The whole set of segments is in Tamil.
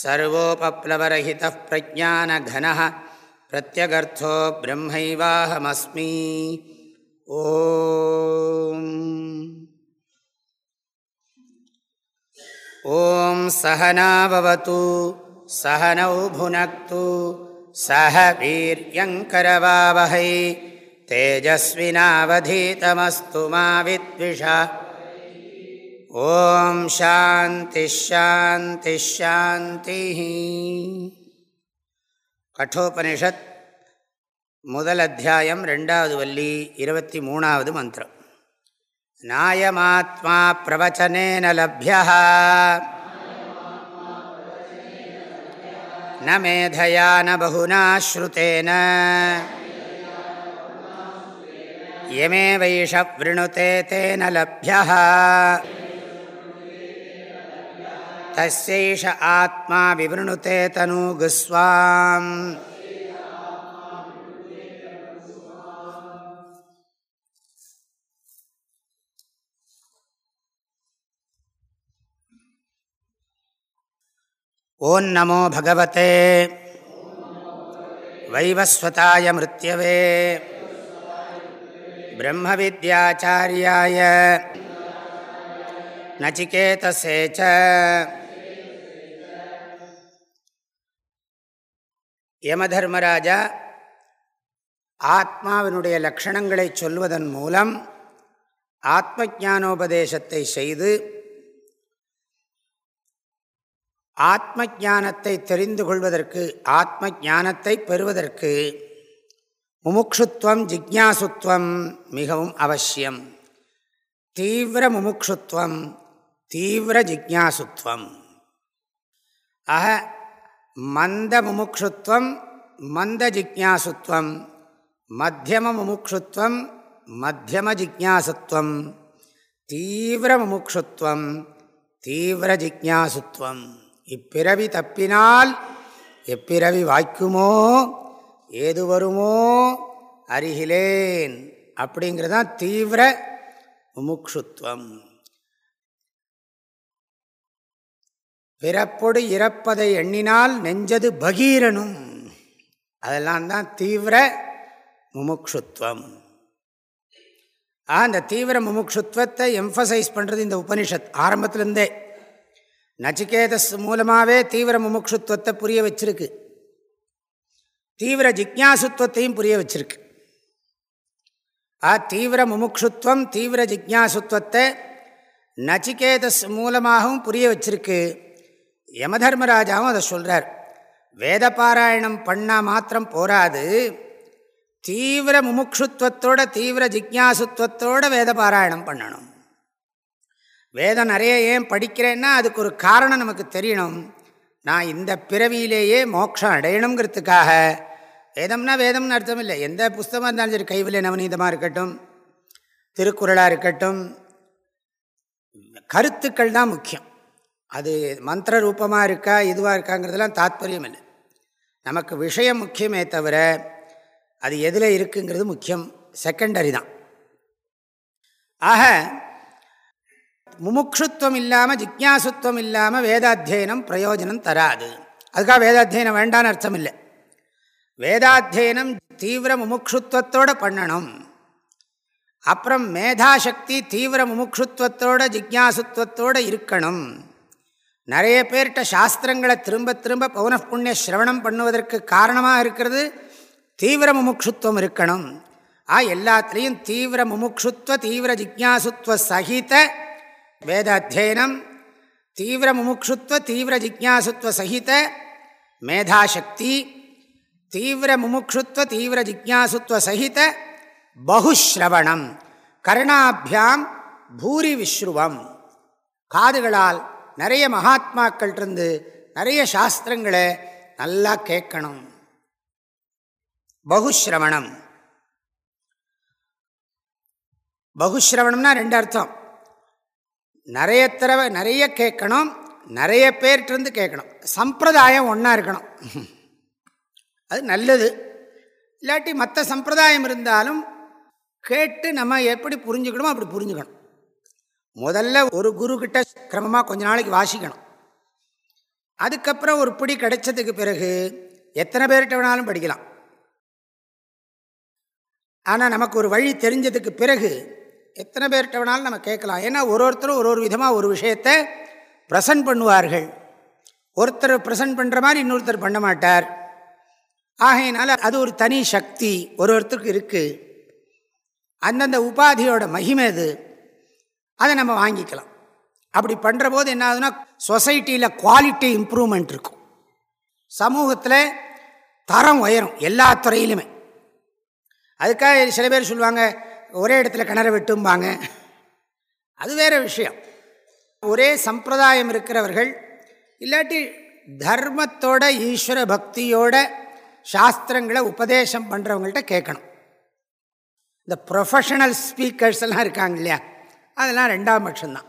सर्वोपप्लवरहितः प्रज्ञानघनः प्रत्यगर्थो ब्रह्मैवाहमस्मि ॐ ॐ सहनावतु सहनौ भुनक्तु सह वीर्यङ्करवावहै तेजस्विनावधीतमस्तु मा विद्विषा ஓம் சாந்தி ஷாந்தி ஷாந்தி கட்டோபனிஷத் முதல் அத்தியாயம் ரெண்டாவது வள்ளி இருபத்தி மூணாவது மந்திரம். நாயமாத்மா பிரவச்சனேன லப்யா. ந மேதையா ந பகுனா ஸ்ருதேன. யமேவைஷ விருணுதே தேன லப்யா. तस्यैष आत्मा विवृणुते तनूगुस्वाम् ॐ नमो भगवते वैवस्वताय मृत्यवे ब्रह्मविद्याचार्याय नचिकेतसे च யமதர்மராஜா ஆத்மாவினுடைய லக்ஷணங்களை சொல்வதன் மூலம் ஆத்ம ஜானோபதேசத்தை செய்து ஆத்ம ஜானத்தை தெரிந்து கொள்வதற்கு ஆத்ம ஜானத்தை பெறுவதற்கு முமுக்ஷுத்வம் ஜிக்யாசுத்வம் மிகவும் அவசியம். தீவிர முமுக்ஷுத்வம் தீவிர ஜிக்யாசுத்வம். ஆக மந்த முமுக்ஷுத்வம் மந்த ஜிக்யாசுத்வம் மத்தியம முமுக்ஷுத்வம் மத்தியம ஜிக்யாசுத்வம் தீவிர முமுக்ஷுத்வம் தீவிர ஜிக்யாசுத்வம் இப்பிறவி தப்பினால் எப்பிறவி வாய்க்குமோ ஏது வருமோ அறிகிலேன் அப்படிங்கிறதான் தீவிர முமுக்ஷுத்வம். பிறப்பொடு இறப்பதை எண்ணினால் நெஞ்சது பகீரனும். அதெல்லாம் தான் தீவிர முமுக்ஷுத்வம். ஆ அந்த தீவிர முமுக்ஷுத்வத்தை எம்ஃபசைஸ் பண்ணுறது இந்த உபனிஷத் ஆரம்பத்திலேருந்தே. நச்சிகேதஸ் மூலமாகவே தீவிர முமுக்ஷுத்வத்தை புரிய வச்சிருக்கு. தீவிர ஜிக்யாசுத்வத்தையும் புரிய வச்சிருக்கு. ஆ தீவிர முமுக்ஷுத்வம் தீவிர ஜிக்யாசுத்வத்தை நச்சிகேதஸ் மூலமாகவும் புரிய வச்சிருக்கு. யமதர்மராஜாவும் அதை சொல்கிறார் வேத பாராயணம் பண்ணால் மாத்திரம் போராது. தீவிர முமுட்சுத்துவத்தோட தீவிர ஜிக்யாசுத்வத்தோட வேத பாராயணம் பண்ணணும். வேதம் நிறைய ஏன் படிக்கிறேன்னா அதுக்கு ஒரு காரணம் நமக்கு தெரியணும். நான் இந்த பிறவியிலேயே மோட்சம் அடையணுங்கிறதுக்காக. வேதம்னா வேதம்னு அர்த்தம் இல்லை. எந்த புஸ்தகம் இருந்தாலும் சரி கைவிலை நவநீதமாக இருக்கட்டும் திருக்குறளாக இருக்கட்டும். கருத்துக்கள் தான் முக்கியம். அது மந்திர ரூபமாக இருக்கா இதுவாக இருக்காங்கிறதுலாம் தாத்பரியம் இல்லை. நமக்கு விஷயம் முக்கியமே தவிர அது எதில் இருக்குங்கிறது முக்கியம் செகண்டரி தான். ஆக முமுட்சுத்துவம் இல்லாமல் ஜிக்யாசுத்வம் இல்லாமல் வேதாத்தியனம் பிரயோஜனம் தராது. அதுக்காக வேதாத்தியனம் வேண்டான்னு அர்த்தம் இல்லை. வேதாத்தியனம் தீவிர முமுக்ஷுத்வத்தோடு பண்ணணும். அப்புறம் மேதாசக்தி தீவிர முமுக்ஷுத்வத்தோட ஜிக்யாசுத்வத்தோடு இருக்கணும். நிறைய பேர்கிட்ட சாஸ்திரங்களை திரும்ப திரும்ப பௌன புண்ணிய சிரவணம் பண்ணுவதற்கு காரணமாக இருக்கிறது தீவிர முமுட்சுத்துவம் இருக்கணும். ஆ எல்லாத்துலேயும் தீவிர முமுட்சுத்துவ தீவிர ஜிக்யாசுத்துவ சகித வேத அத்தியனம் தீவிர முமுட்சுத்துவ தீவிர ஜிக்யாசுத்துவ சகித மேதாசக்தி தீவிர முமுட்சுத்துவ தீவிர ஜிக்யாசுத்துவ சகித பகுஸ்ரவணம் கருணாபியாம் பூரி விஸ்ருவம் காதுகளால் நிறைய மகாத்மாக்கள் இருந்து நிறைய சாஸ்திரங்களை நல்லா கேட்கணும். பகுஸ்ரவணம். பகுஸ்ரவணம்னா ரெண்டு அர்த்தம். நிறைய தடவை நிறைய கேட்கணும் நிறைய பேர்கிட்டருந்து கேட்கணும். சம்பிரதாயம் ஒன்றா இருக்கணும். அது நல்லது. இல்லாட்டி மற்ற சம்பிரதாயம் இருந்தாலும் கேட்டு நம்ம எப்படி புரிஞ்சுக்கணுமோ அப்படி புரிஞ்சுக்கணும். முதல்ல ஒரு குரு கிரமமாக கொஞ்ச நாளைக்கு வாசிக்கணும். அதுக்கப்புறம் ஒரு பிடி கிடைச்சதுக்கு பிறகு எத்தனை பேர்கிட்ட வேணாலும் படிக்கலாம். ஆனால் நமக்கு ஒரு வழி தெரிஞ்சதுக்கு பிறகு எத்தனை பேர்கிட்ட வேணாலும் நம்ம கேட்கலாம். ஏன்னா ஒரு ஒருத்தரும் ஒரு ஒரு விதமாக ஒரு விஷயத்தை ப்ரெசன்ட் பண்ணுவார்கள். ஒருத்தர் ப்ரெசன்ட் பண்ணுற மாதிரி இன்னொருத்தர் பண்ண மாட்டார். ஆகையினால அது ஒரு தனி சக்தி ஒரு ஒருத்தருக்கு இருக்குது அந்தந்த உபாதியோட மகிமை அது. அதை நம்ம வாங்கிக்கலாம். அப்படி பண்ணுற போது என்ன ஆகுதுன்னா சொசைட்டியில் குவாலிட்டி இம்ப்ரூவ்மெண்ட் இருக்கும். சமூகத்தில் தரம் உயரும் எல்லா துறையிலுமே. அதுக்காக சில பேர் சொல்லுவாங்க ஒரே இடத்துல கிணற வெட்டும்பாங்க. அது வேறு விஷயம். ஒரே சம்பிரதாயம் இருக்கிறவர்கள் இல்லாட்டி தர்மத்தோட ஈஸ்வர பக்தியோட சாஸ்திரங்களை உபதேசம் பண்ணுறவங்கள்ட்ட கேட்கணும். இந்த ப்ரொஃபஷனல் ஸ்பீக்கர்ஸ் எல்லாம் இருக்காங்க இல்லையா? அதெல்லாம் ரெண்டாம் பட்சம்தான்.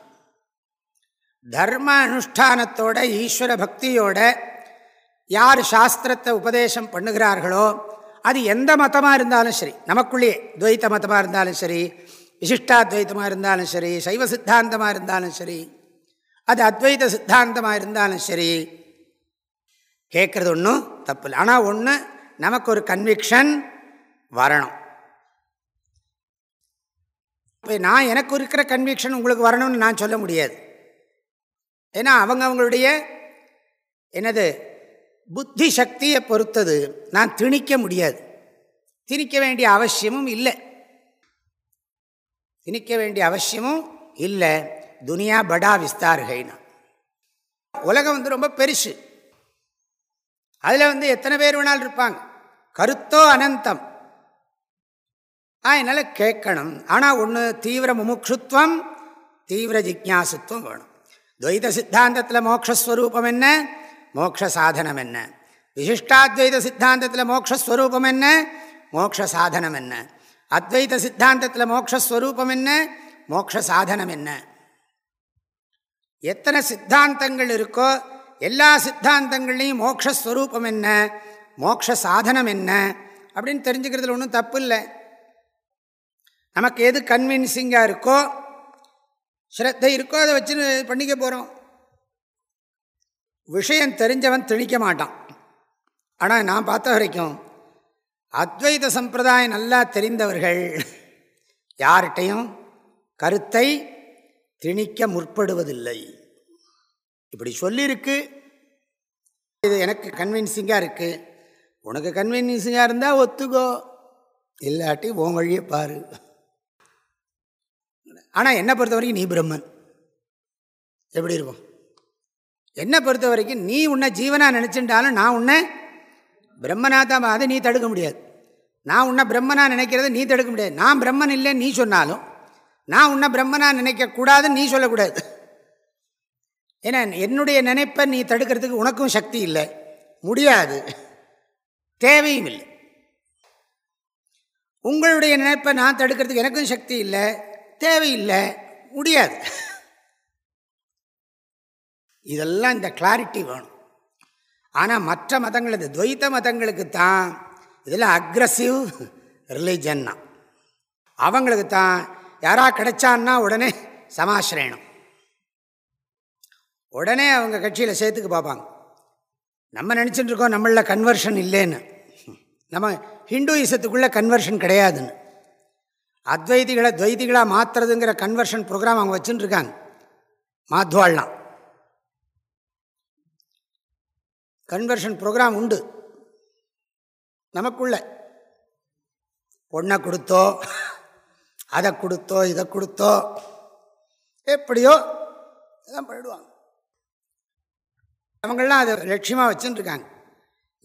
தர்ம அனுஷ்டானத்தோட ஈஸ்வர பக்தியோட யார் சாஸ்திரத்தை உபதேசம் பண்ணுகிறார்களோ அது எந்த மதமாக இருந்தாலும் சரி நமக்குள்ளேயே துவைத்த மதமாக இருந்தாலும் சரி விசிஷ்டாத்வைத்தமாக இருந்தாலும் சரி சைவ சித்தாந்தமாக இருந்தாலும் சரி அது அத்வைத சித்தாந்தமாக இருந்தாலும் சரி கேட்குறது ஒன்றும் தப்பு இல்லை. ஆனால் ஒன்று நமக்கு ஒரு கன்விக்ஷன் வரணும். இப்போ நான் எனக்கு இருக்கிற கன்விக்ஷன் உங்களுக்கு வரணும்னு நான் சொல்ல முடியாது. ஏன்னா அவங்க அவங்களுடைய என்னது புத்தி சக்தியை பொறுத்தது நான் திணிக்க முடியாது. திணிக்க வேண்டிய அவசியமும் இல்லை. திணிக்க வேண்டிய அவசியமும் இல்லை. துனியா படா விஸ்தார்கைனா. உலகம் வந்து ரொம்ப பெருசு. அதில் வந்து எத்தனை பேர் வேணாலும் இருப்பாங்க. கருத்தோ அனந்தம். அதனால் கேட்கணும். ஆனால் ஒன்று தீவிர முமுட்சுத்துவம் தீவிர ஜிக்யாசுத்துவம் வேணும். துவைத சித்தாந்தத்தில் மோக்ஷஸ்வரூபம் என்ன? மோக்ஷ சாதனம் என்ன? விசிஷ்டாத்வைத சித்தாந்தத்தில் மோக்ஷஸ்வரூபம் என்ன? மோக்ஷ சாதனம் என்ன? அத்வைத சித்தாந்தத்தில் மோக்ஷஸ்வரூபம் என்ன? மோக்ஷ சாதனம் என்ன? எத்தனை சித்தாந்தங்கள் இருக்கோ எல்லா சித்தாந்தங்கள்லேயும் மோக்ஷஸ்வரூபம் என்ன? மோக்ஷ சாதனம் என்ன? அப்படின்னு தெரிஞ்சுக்கிறதுல ஒன்றும் தப்பு இல்லை. நமக்கு எது கன்வின்சிங்காக இருக்கோ ஸ்ரத்தை இருக்கோ அதை வச்சு பண்ணிக்க போகிறோம் விஷயம் தெரிஞ்சவன் திணிக்க மாட்டான். ஆனால் நான் பார்த்த வரைக்கும் அத்வைத சம்பிரதாயம் நல்லா தெரிந்தவர்கள் யார்கிட்டையும் கருத்தை திணிக்க முற்படுவதில்லை. இப்படி சொல்லியிருக்கு. இது எனக்கு கன்வின்சிங்காக இருக்குது உனக்கு கன்வின்சிங்காக இருந்தால் ஒத்துக்கோ. இல்லாட்டி உன் வழியை பாரு. ஆனால் என்னை பொறுத்த வரைக்கும் நீ பிரம்மன். எப்படி இருக்கும்? என்னை பொறுத்த வரைக்கும் நீ உன்னை ஜீவனாக நினச்சிட்டாலும் நான் உன்னை பிரம்மனாக தான். அதை நீ தடுக்க முடியாது. நான் உன்னை பிரம்மனாக நினைக்கிறத நீ தடுக்க முடியாது. நான் பிரம்மன் இல்லைன்னு நீ சொன்னாலும் நான் உன்னை பிரம்மனாக நினைக்கக்கூடாதுன்னு நீ சொல்லக்கூடாது. ஏன்னா என்னுடைய நினைப்பை நீ தடுக்கிறதுக்கு உனக்கும் சக்தி இல்லை. முடியாது. தேவையும் இல்லை. உங்களுடைய நினைப்பை நான் தடுக்கிறதுக்கு எனக்கும் சக்தி இல்லை. தேவையில்லை. முடியாது. இதெல்லாம் இந்த கிளாரிட்டி வேணும். ஆனால் மற்ற மதங்கள் இந்த துவைத்த மதங்களுக்கு தான் இதெல்லாம் அக்ரஸிவ் ரிலிஜன்னா அவங்களுக்கு தான் யாரா கிடைச்சான்னா உடனே சமாசிரயணம். உடனே அவங்க கட்சியில் சேர்த்துக்கு பார்ப்பாங்க. நம்ம நினச்சிட்டு இருக்கோம் நம்மளில் கன்வர்ஷன் இல்லைன்னு. நம்ம ஹிந்துயிசத்துக்குள்ளே கன்வர்ஷன் கிடையாதுன்னு. அத்வைதிகளை துவைதிகளாக மாற்றுறதுங்கிற கன்வர்ஷன் ப்ரோக்ராம் அவங்க வச்சுட்டு இருக்காங்க மாத்வாள்லாம். கன்வர்ஷன் ப்ரோக்ராம் உண்டு. நமக்குள்ள. பொண்ணை கொடுத்தோ அதை கொடுத்தோ இதை கொடுத்தோ எப்படியோ இதெல்லாம் பண்ணிடுவாங்க. அவங்களாம் அதை லட்சியமாக வச்சுட்டுருக்காங்க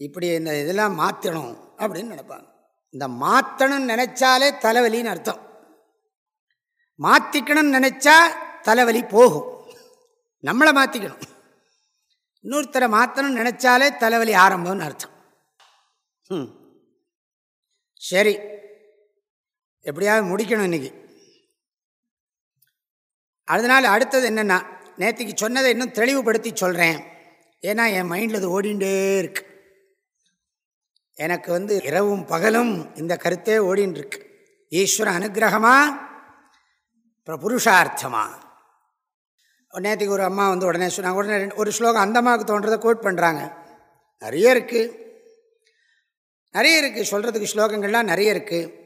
இப்படி இந்த இதெல்லாம் மாற்றணும் அப்படின்னு நினைப்பாங்க. இந்த மாற்றணும்னு நினச்சாலே தலைவலின்னு அர்த்தம். மாற்றிக்கணும்னு நினச்சா தலைவலி போகும். நம்மளை மாற்றிக்கணும் இன்னொருத்தரை மாற்றணும்னு நினச்சாலே தலைவலி ஆரம்பம்னு அர்த்தம். ம் சரி. எப்படியாவது முடிக்கணும் இன்னைக்கு. அதனால் அடுத்தது என்னென்னா நேற்றுக்கு சொன்னதை இன்னும் தெளிவுபடுத்தி சொல்கிறேன் ஏன்னா என் மைண்டில் அது ஓடிண்டே இருக்கு. எனக்கு வந்து இரவும் பகலும் இந்த கருத்தே ஓடின்னு இருக்கு ஈஸ்வர அனுகிரகமா? அப்புறம் புருஷார்த்தமா நேற்றுக்கு ஒரு அம்மா வந்து உடனே சொன்னாங்க உடனே ஒரு ஸ்லோகம் அந்த அம்மாவுக்கு தோன்றதை கோட் பண்ணுறாங்க நிறைய இருக்குது நிறைய இருக்குது சொல்கிறதுக்கு ஸ்லோகங்கள்லாம் நிறைய இருக்குது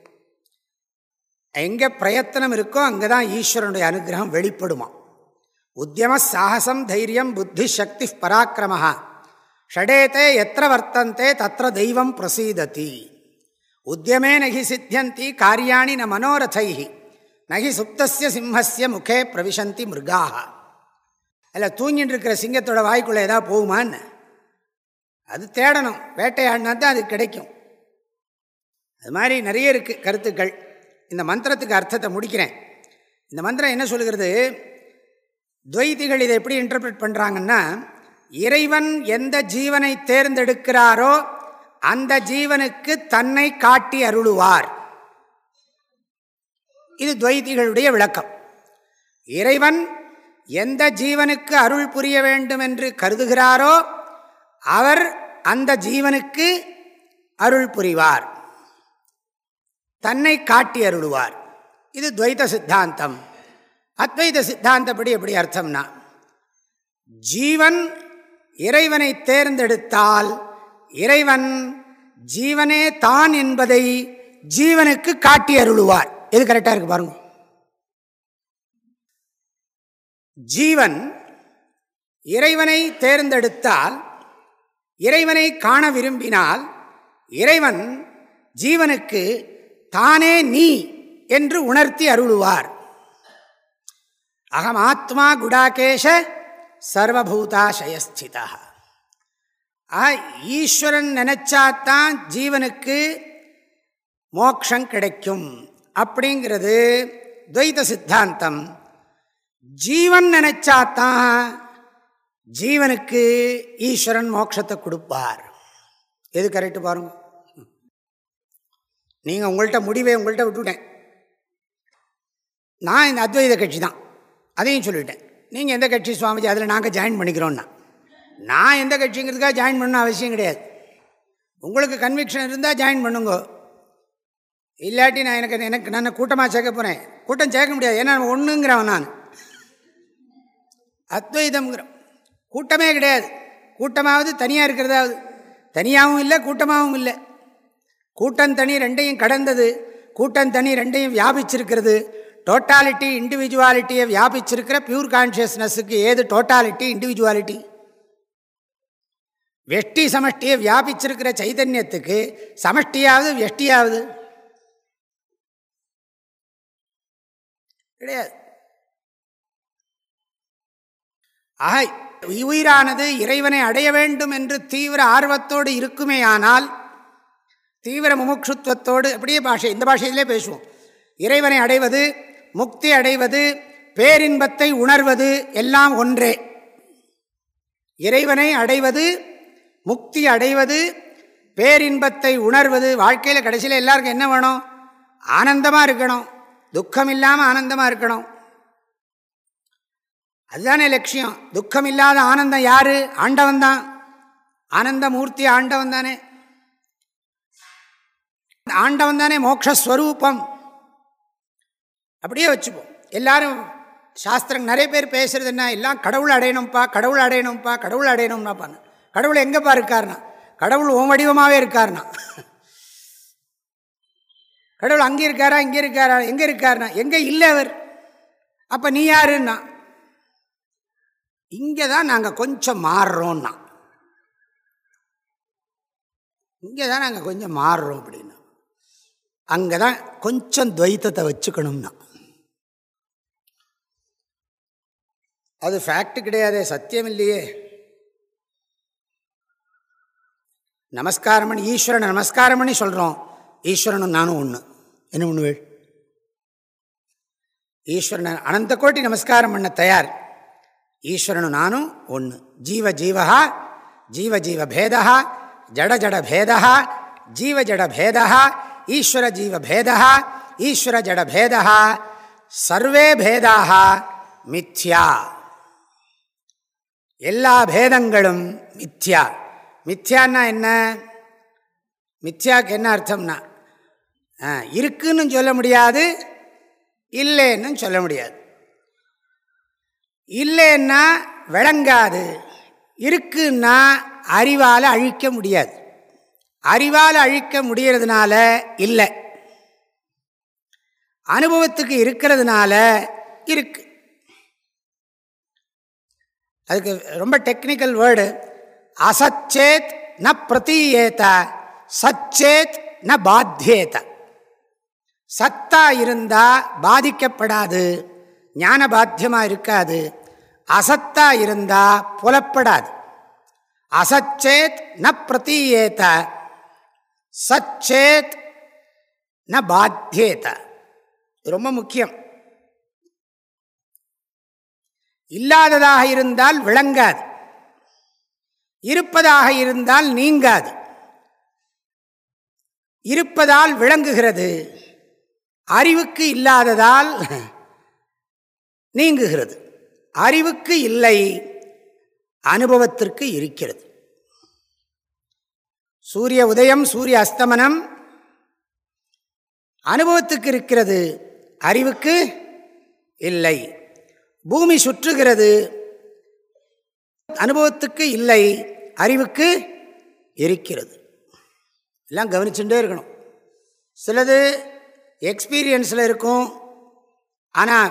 எங்கே பிரயத்தனம் இருக்கோ அங்கே தான் ஈஸ்வரனுடைய அனுகிரகம் வெளிப்படுமா? உத்தியம சாகசம் தைரியம் புத்தி சக்தி பராக்கிரமாக ஷடேத்தே எத்த வர்த்தந்தே தத்திர தெய்வம் பிரசீததி உத்தியமே நகி சித்தியந்தி காரியாணி ந மனோரதை நகி சுப்தசிய சிம்மஸ்ய முகே பிரவிசந்தி மிருகாக அதில் தூங்கிட்டு இருக்கிற சிங்கத்தோட வாய்க்குள்ளே ஏதாவது போகுமான்னு? அது தேடணும். வேட்டையாடினா தான் அது கிடைக்கும். அது மாதிரி நிறைய இருக்குது கருத்துக்கள். இந்த மந்திரத்துக்கு அர்த்தத்தை முடிக்கிறேன். இந்த மந்திரம் என்ன சொல்லுகிறது? துவைத்திகள் இதை எப்படி இன்டர்பிரட் பண்ணுறாங்கன்னா இறைவன் எந்த ஜீவனை தேர்ந்தெடுக்கிறாரோ அந்த ஜீவனுக்கு தன்னை காட்டி அருளுவார். இது துவைதிகளுடைய விளக்கம். இறைவன் எந்த ஜீவனுக்கு அருள் புரிய வேண்டும் என்று கருதுகிறாரோ அவர் அந்த ஜீவனுக்கு அருள் புரிவார். தன்னை காட்டி அருளுவார். இது துவைத சித்தாந்தம். அத்வைத சித்தாந்தப்படி எப்படி அர்த்தம்னா ஜீவன் இறைவனை தேர்ந்தெடுத்தால் இறைவன் ஜீவனே தான் என்பதை ஜீவனுக்கு காட்டி அருளுவார். எது கரெக்டாக இருக்கு பாருங்க. ஜீவன் இறைவனை தேர்ந்தெடுத்தால் இறைவனை காண விரும்பினால் இறைவன் ஜீவனுக்கு தானே நீ என்று உணர்த்தி அருளுவார். அகம் ஆத்மா குடாகேஷ சர்வபூதாசயஸ்திதா. ஆ ஈஸ்வரன் நினைச்சாத்தான் ஜீவனுக்கு மோக்ஷம் கிடைக்கும். அப்படிங்கிறது துவைத சித்தாந்தம். ஜீவன் நினைச்சாத்தான் ஜீவனுக்கு ஈஸ்வரன் மோட்சத்தை கொடுப்பார். எது கரெக்டு பாருங்க. நீங்கள் உங்கள்கிட்ட முடிவை உங்கள்கிட்ட விட்டுவிட்டேன் நான் இந்த அத்வைத கட்சி தான். அதையும் சொல்லிவிட்டேன் நீங்கள் எந்த கட்சி சுவாமிஜி அதில் நாங்கள் ஜாயின் பண்ணிக்கிறோன்னா நான் எந்த கட்சிங்கிறதுக்காக ஜாயின் பண்ணணும் அவசியம் கிடையாது. உங்களுக்கு கன்விக்ஷன் இருந்தால் ஜாயின் பண்ணுங்க. இல்லாட்டி நான் எனக்கு எனக்கு நான் கூட்டமாக சேர்க்க போகிறேன் கூட்டம் சேர்க்க முடியாது. ஏன்னா ஒன்றுங்கிறவன் நான். அத்வைதம்ங்கிற கூட்டமே கிடையாது. கூட்டமாவது தனியாக இருக்கிறதாவது. தனியாகவும் இல்லை கூட்டமாகவும் இல்லை. கூட்டம் தனி ரெண்டையும் கடந்தது. கூட்டம் தனி ரெண்டையும் வியாபிச்சிருக்கிறது. டோட்டாலிட்டி இண்டிவிஜுவாலிட்டியை வியாபிச்சிருக்கிற பியூர் கான்ஷியஸ்னஸுக்கு ஏது டோட்டாலிட்டி இண்டிவிஜுவாலிட்டி வெஷ்டி சமஷ்டியை வியாபிச்சிருக்கிற சைதன்யத்துக்கு சமஷ்டியாவது வெஷ்டியாவது? கிடையாது. ஆக உயிரானது இறைவனை அடைய வேண்டும் என்று தீவிர ஆர்வத்தோடு இருக்குமே ஆனால் தீவிர முமுட்சுத்துவத்தோடு அப்படியே பாஷை இந்த பாஷையிலே பேசுவோம். இறைவனை அடைவது முக்தி அடைவது பேரின்பத்தை உணர்வது எல்லாம் ஒன்றே. இறைவனை அடைவது முக்தி அடைவது பேரின்பத்தை உணர்வது வாழ்க்கையில் கடைசியில் எல்லாருக்கும் என்ன வேணும்? ஆனந்தமாக இருக்கணும். துக்கம் இல்லாமல் ஆனந்தமாக இருக்கணும். அதுதானே லட்சியம். துக்கம் இல்லாத ஆனந்தம் யாரு? ஆண்டவன் தான். ஆனந்த மூர்த்தி ஆண்டவன் தானே. ஆண்டவன் தானே மோக்ஷஸ்வரூபம். அப்படியே வச்சுப்போம். எல்லாரும் சாஸ்திரம் நிறைய பேர் பேசுறது என்ன? எல்லாம் கடவுள் அடையணும்ப்பா கடவுள் அடையணும்ப்பா கடவுள் அடையணும்னாப்பாங்க. கடவுள் எங்கேப்பா இருக்காருனா கடவுள் ஓம் வடிவமாகவே இருக்காருனா கடவுள் அங்கே இருக்காரா இங்கே இருக்காரா எங்கே இருக்காருனா எங்கே இல்லை அவர்? அப்போ நீ யாருன்னா? இங்கே தான் நாங்கள் கொஞ்சம் மாறுறோம்னா. இங்கே தான் நாங்கள் கொஞ்சம் மாறுறோம் அப்படின்னா. அங்கே தான் கொஞ்சம் துவைத்தத்தை வச்சுக்கணும்னா. அது ஃபேக்ட் கிடையாது சத்தியம் இல்லையே. நமஸ்காரம் பண்ணி ஈஸ்வரனை நமஸ்காரம் பண்ணி சொல்கிறோம் ஈஸ்வரனும் நானும் ஒன்று என்ன ஒன்று ஈஸ்வரனை அனந்த கோட்டி நமஸ்காரம் பண்ண தயார். ஈஸ்வரனும் நானும் ஒன்று ஜீவ ஜீவா ஜீவ ஜீவ பேதா ஜட ஜட பேதா ஜீவ ஜட பேதா ஈஸ்வர ஜீவ பேதா ஈஸ்வர ஜட பேதா சர்வே பேதாக மித்யா. எல்லா பேதங்களும் மித்யா. மித்யான்னா என்ன? மித்யாவுக்கு என்ன அர்த்தம்னா இருக்குன்னு சொல்ல முடியாது இல்லைன்னு சொல்ல முடியாது. இல்லைன்னா விளங்காது இருக்குன்னா அறிவால் அழிக்க முடியாது. அறிவால் அழிக்க முடியறதுனால இல்லை. அனுபவத்துக்கு இருக்கிறதுனால இருக்கு. அதுக்கு ரொம்ப டெக்னிக்கல் வேர்டு அசச்சேத் ந பிரதீயேத சச்சேத் ந பாத்தியேத. சத்தா இருந்தால் பாதிக்கப்படாது ஞான பாத்தியமாக இருக்காது. அசத்தா இருந்தால் புலப்படாது. அசச்சேத் ந பிரதீயேத சச்சேத் ந பாத்தியேத. ரொம்ப முக்கியம். இல்லாததாக இருந்தால் விளங்காது. இருப்பதாக இருந்தால் நீங்காது. இருப்பதால் விளங்குகிறது. அறிவுக்கு இல்லாததால் நீங்குகிறது. அறிவுக்கு இல்லை அனுபவத்திற்கு இருக்கிறது. சூரிய உதயம் சூரிய அஸ்தமனம் அனுபவத்துக்கு இருக்கிறது அறிவுக்கு இல்லை. பூமி சுற்றுகிறது. அனுபவத்துக்கு இல்லை அறிவுக்கு இருக்கிறது. எல்லாம் கவனிச்சுட்டே இருக்கணும். சிலது எக்ஸ்பீரியன்ஸில் இருக்கும். ஆனால்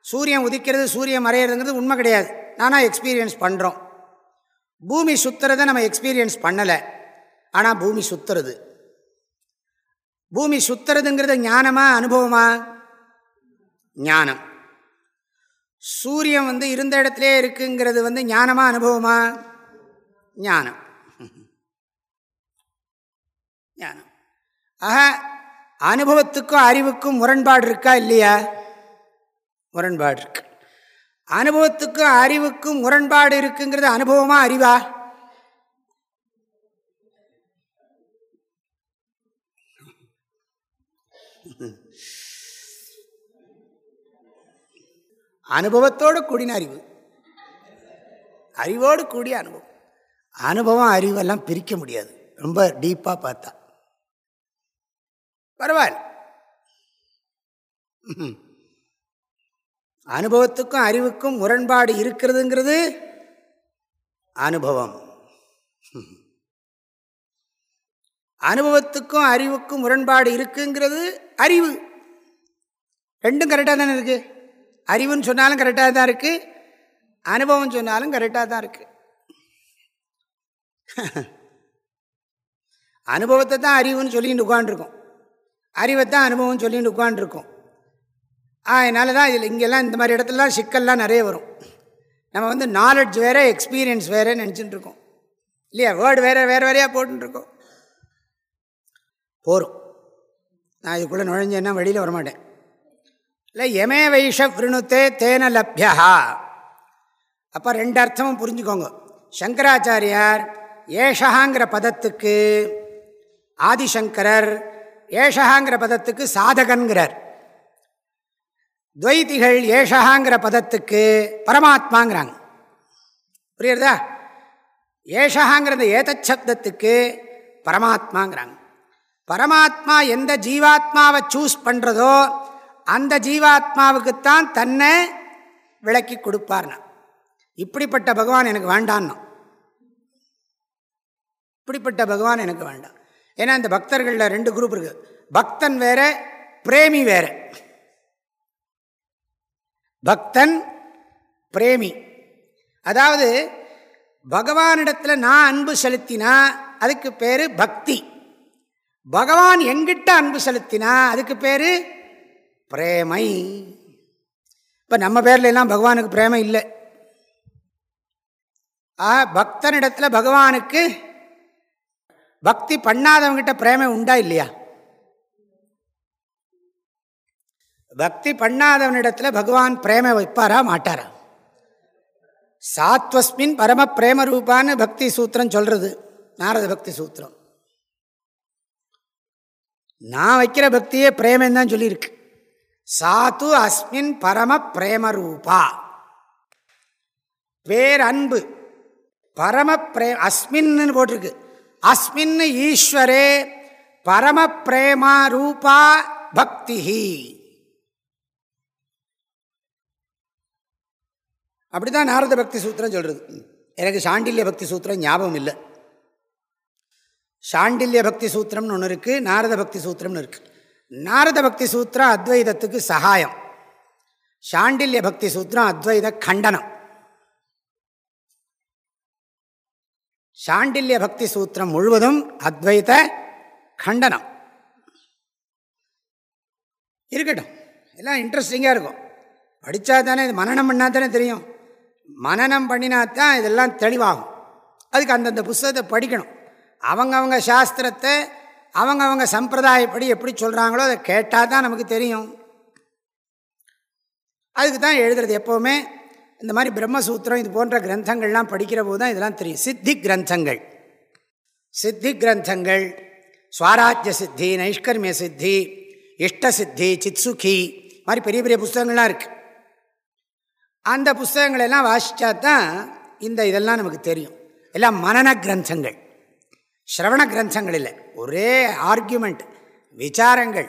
சூரியன் உதிக்கிறது சூரியன் மறையிறதுங்கிறது உண்மை கிடையாது. நானாக எக்ஸ்பீரியன்ஸ் பண்ணுறோம் பூமி சுற்றுறதை நம்ம எக்ஸ்பீரியன்ஸ் பண்ணலை. ஆனால் பூமி சுற்றுறது பூமி சுற்றுறதுங்கிறது ஞானமா அனுபவமா? ஞானம். சூரியன் வந்து இருந்த இடத்துலே இருக்குங்கிறது வந்து ஞானமா அனுபவமா? ஞானம். ஞானம். ஆக அனுபவத்துக்கும் அறிவுக்கும் முரண்பாடு இருக்கா இல்லையா? முரண்பாடு இருக்கு. அனுபவத்துக்கும் அறிவுக்கும் முரண்பாடு இருக்குங்கிறது அனுபவமா அறிவா? அனுபவத்தோடு கூடின அறிவு. அறிவோடு கூடிய அனுபவம். அனுபவம் அறிவெல்லாம் பிரிக்க முடியாது. ரொம்ப டீப்பாக பார்த்தா. பரவாயில்ல. அனுபவத்துக்கும் அறிவுக்கும் முரண்பாடு இருக்கிறதுங்கிறது அனுபவம். அனுபவத்துக்கும் அறிவுக்கும் முரண்பாடு இருக்குங்கிறது அறிவு. ரெண்டும் கரெக்டாக தானே இருக்குது அறிவுன்னு சொன்னாலும் கரெக்டாக தான் இருக்குது அனுபவம் சொன்னாலும் கரெக்டாக தான் இருக்குது அனுபவத்தை தான் அறிவுன்னு சொல்லிட்டு உட்காண்டிருக்கோம் அறிவை தான் அனுபவம் சொல்லிட்டு உட்காண்டிருக்கோம் அதனால தான் இதில் இங்கெல்லாம் இந்த மாதிரி இடத்துலலாம் சிக்கல்லாம் நிறைய வரும். நம்ம வந்து நாலெட்ஜ் வேறு எக்ஸ்பீரியன்ஸ் வேறு நினச்சிட்டு இருக்கோம். இல்லையா? வேர்டு வேறு வேறு வேறையாக போட்டுருக்கோம் போகிறோம் நான் இதுக்குள்ளே நுழைஞ்சேன்னா வெளியில் வரமாட்டேன். இல்லை எமே வைஷ விருணுத்தே தேன லப்யா. அப்போ ரெண்டு அர்த்தமும் புரிஞ்சுக்கோங்க. சங்கராச்சாரியார் ஏஷகாங்கிற பதத்துக்கு ஆதிசங்கரர் ஏஷகாங்கிற பதத்துக்கு சாதகன்கிறார். துவைத்திகள் ஏஷகாங்கிற பதத்துக்கு பரமாத்மாங்கிறாங்க. புரியுறதா? ஏஷகாங்கிறத ஏதச்சப்தத்துக்கு பரமாத்மாங்கிறாங்க. பரமாத்மா எந்த ஜீவாத்மாவை சூஸ் பண்ணுறதோ அந்த ஜீவாத்மாவுக்குத்தான் தன்னை விளக்கி கொடுப்பார்னா. இப்படிப்பட்ட பகவான் எனக்கு வேண்டான்னா. இப்படிப்பட்ட பகவான் எனக்கு வேண்டாம். ஏன்னா இந்த பக்தர்களில் ரெண்டு குரூப் இருக்கு. பக்தன் வேற பிரேமி வேற. பக்தன் பிரேமி. அதாவது பகவானிடத்தில் நான் அன்பு செலுத்தினா அதுக்கு பேர் பக்தி. பகவான் எங்கிட்ட அன்பு செலுத்தினா அதுக்கு பேர் பிரேமை. இப்போ நம்ம பேரில் எல்லாம் பகவானுக்கு பிரேமை இல்லை. ஆ பக்தனிடத்தில் பகவானுக்கு பக்தி பண்ணாதவங்கிட்ட பிரேமை உண்டா இல்லையா? பக்தி பண்ணாதவனிடத்தில் பகவான் பிரேமை வைப்பாரா மாட்டாரா? சாத்வஸ்மின் பரம பிரேம ரூபான்னு பக்தி சூத்திரம் சொல்றது நாரத பக்தி சூத்திரம். நான் வைக்கிற பக்தியே பிரேமன் தான் சொல்லியிருக்கு. சாத்து அஸ்மின் பரம பிரேம ரூபா பேரன்பு பரம பிரே அஸ்மின்னு போட்டிருக்கு. அஸ்மின் ஈஸ்வரே பரம பிரேமா ரூபா பக்தி அப்படிதான் நாரத பக்தி சூத்திரம் சொல்றது. எனக்கு சாண்டில்ய பக்தி சூத்திரம் ஞாபகம் இல்லை. சாண்டில்ய பக்தி சூத்திரம்னு ஒன்று இருக்குது நாரத பக்தி சூத்திரம்னு இருக்குது நாரத பக்தி சூத்திரம் அத்வைதத்துக்கு சகாயம். சாண்டில்ய பக்தி சூத்திரம் அத்வைத கண்டனம். சாண்டில்ய பக்தி சூத்திரம் முழுவதும் அத்வைத கண்டனம். இருக்கட்டும் எல்லாம் இன்ட்ரெஸ்டிங்காக இருக்கும். படித்தா தானே இது மனநம் பண்ணால் தானே தெரியும். மனநம் பண்ணினா தான் இதெல்லாம் தெளிவாகும். அதுக்கு அந்தந்த புஸ்தகத்தை படிக்கணும். அவங்கவுங்க சாஸ்திரத்தை அவங்க அவங்க சம்பிரதாயப்படி எப்படி சொல்கிறாங்களோ அதை கேட்டால் தான் நமக்கு தெரியும். அதுக்கு தான் எழுதுறது எப்போவுமே இந்த மாதிரி பிரம்மசூத்திரம் இது போன்ற கிரந்தங்கள்லாம் படிக்கிற போது தான் இதெல்லாம் தெரியும். சித்தி கிரந்தங்கள். சித்தி கிரந்தங்கள். ஸ்வராஜ்ய சித்தி நைஷ்கர்மிய சித்தி இஷ்ட சித்தி சித்சுகி மாதிரி பெரிய பெரிய புஸ்தகங்கள்லாம் இருக்குது அந்த புஸ்தகங்களெல்லாம் வாசித்தா தான் இந்த இதெல்லாம் நமக்கு தெரியும். எல்லாம் மனன கிரந்தங்கள். ஸ்ரவண கிரந்தங்கள் இல்லை ஒரே ஆர்கியூமெண்ட் விசாரங்கள்.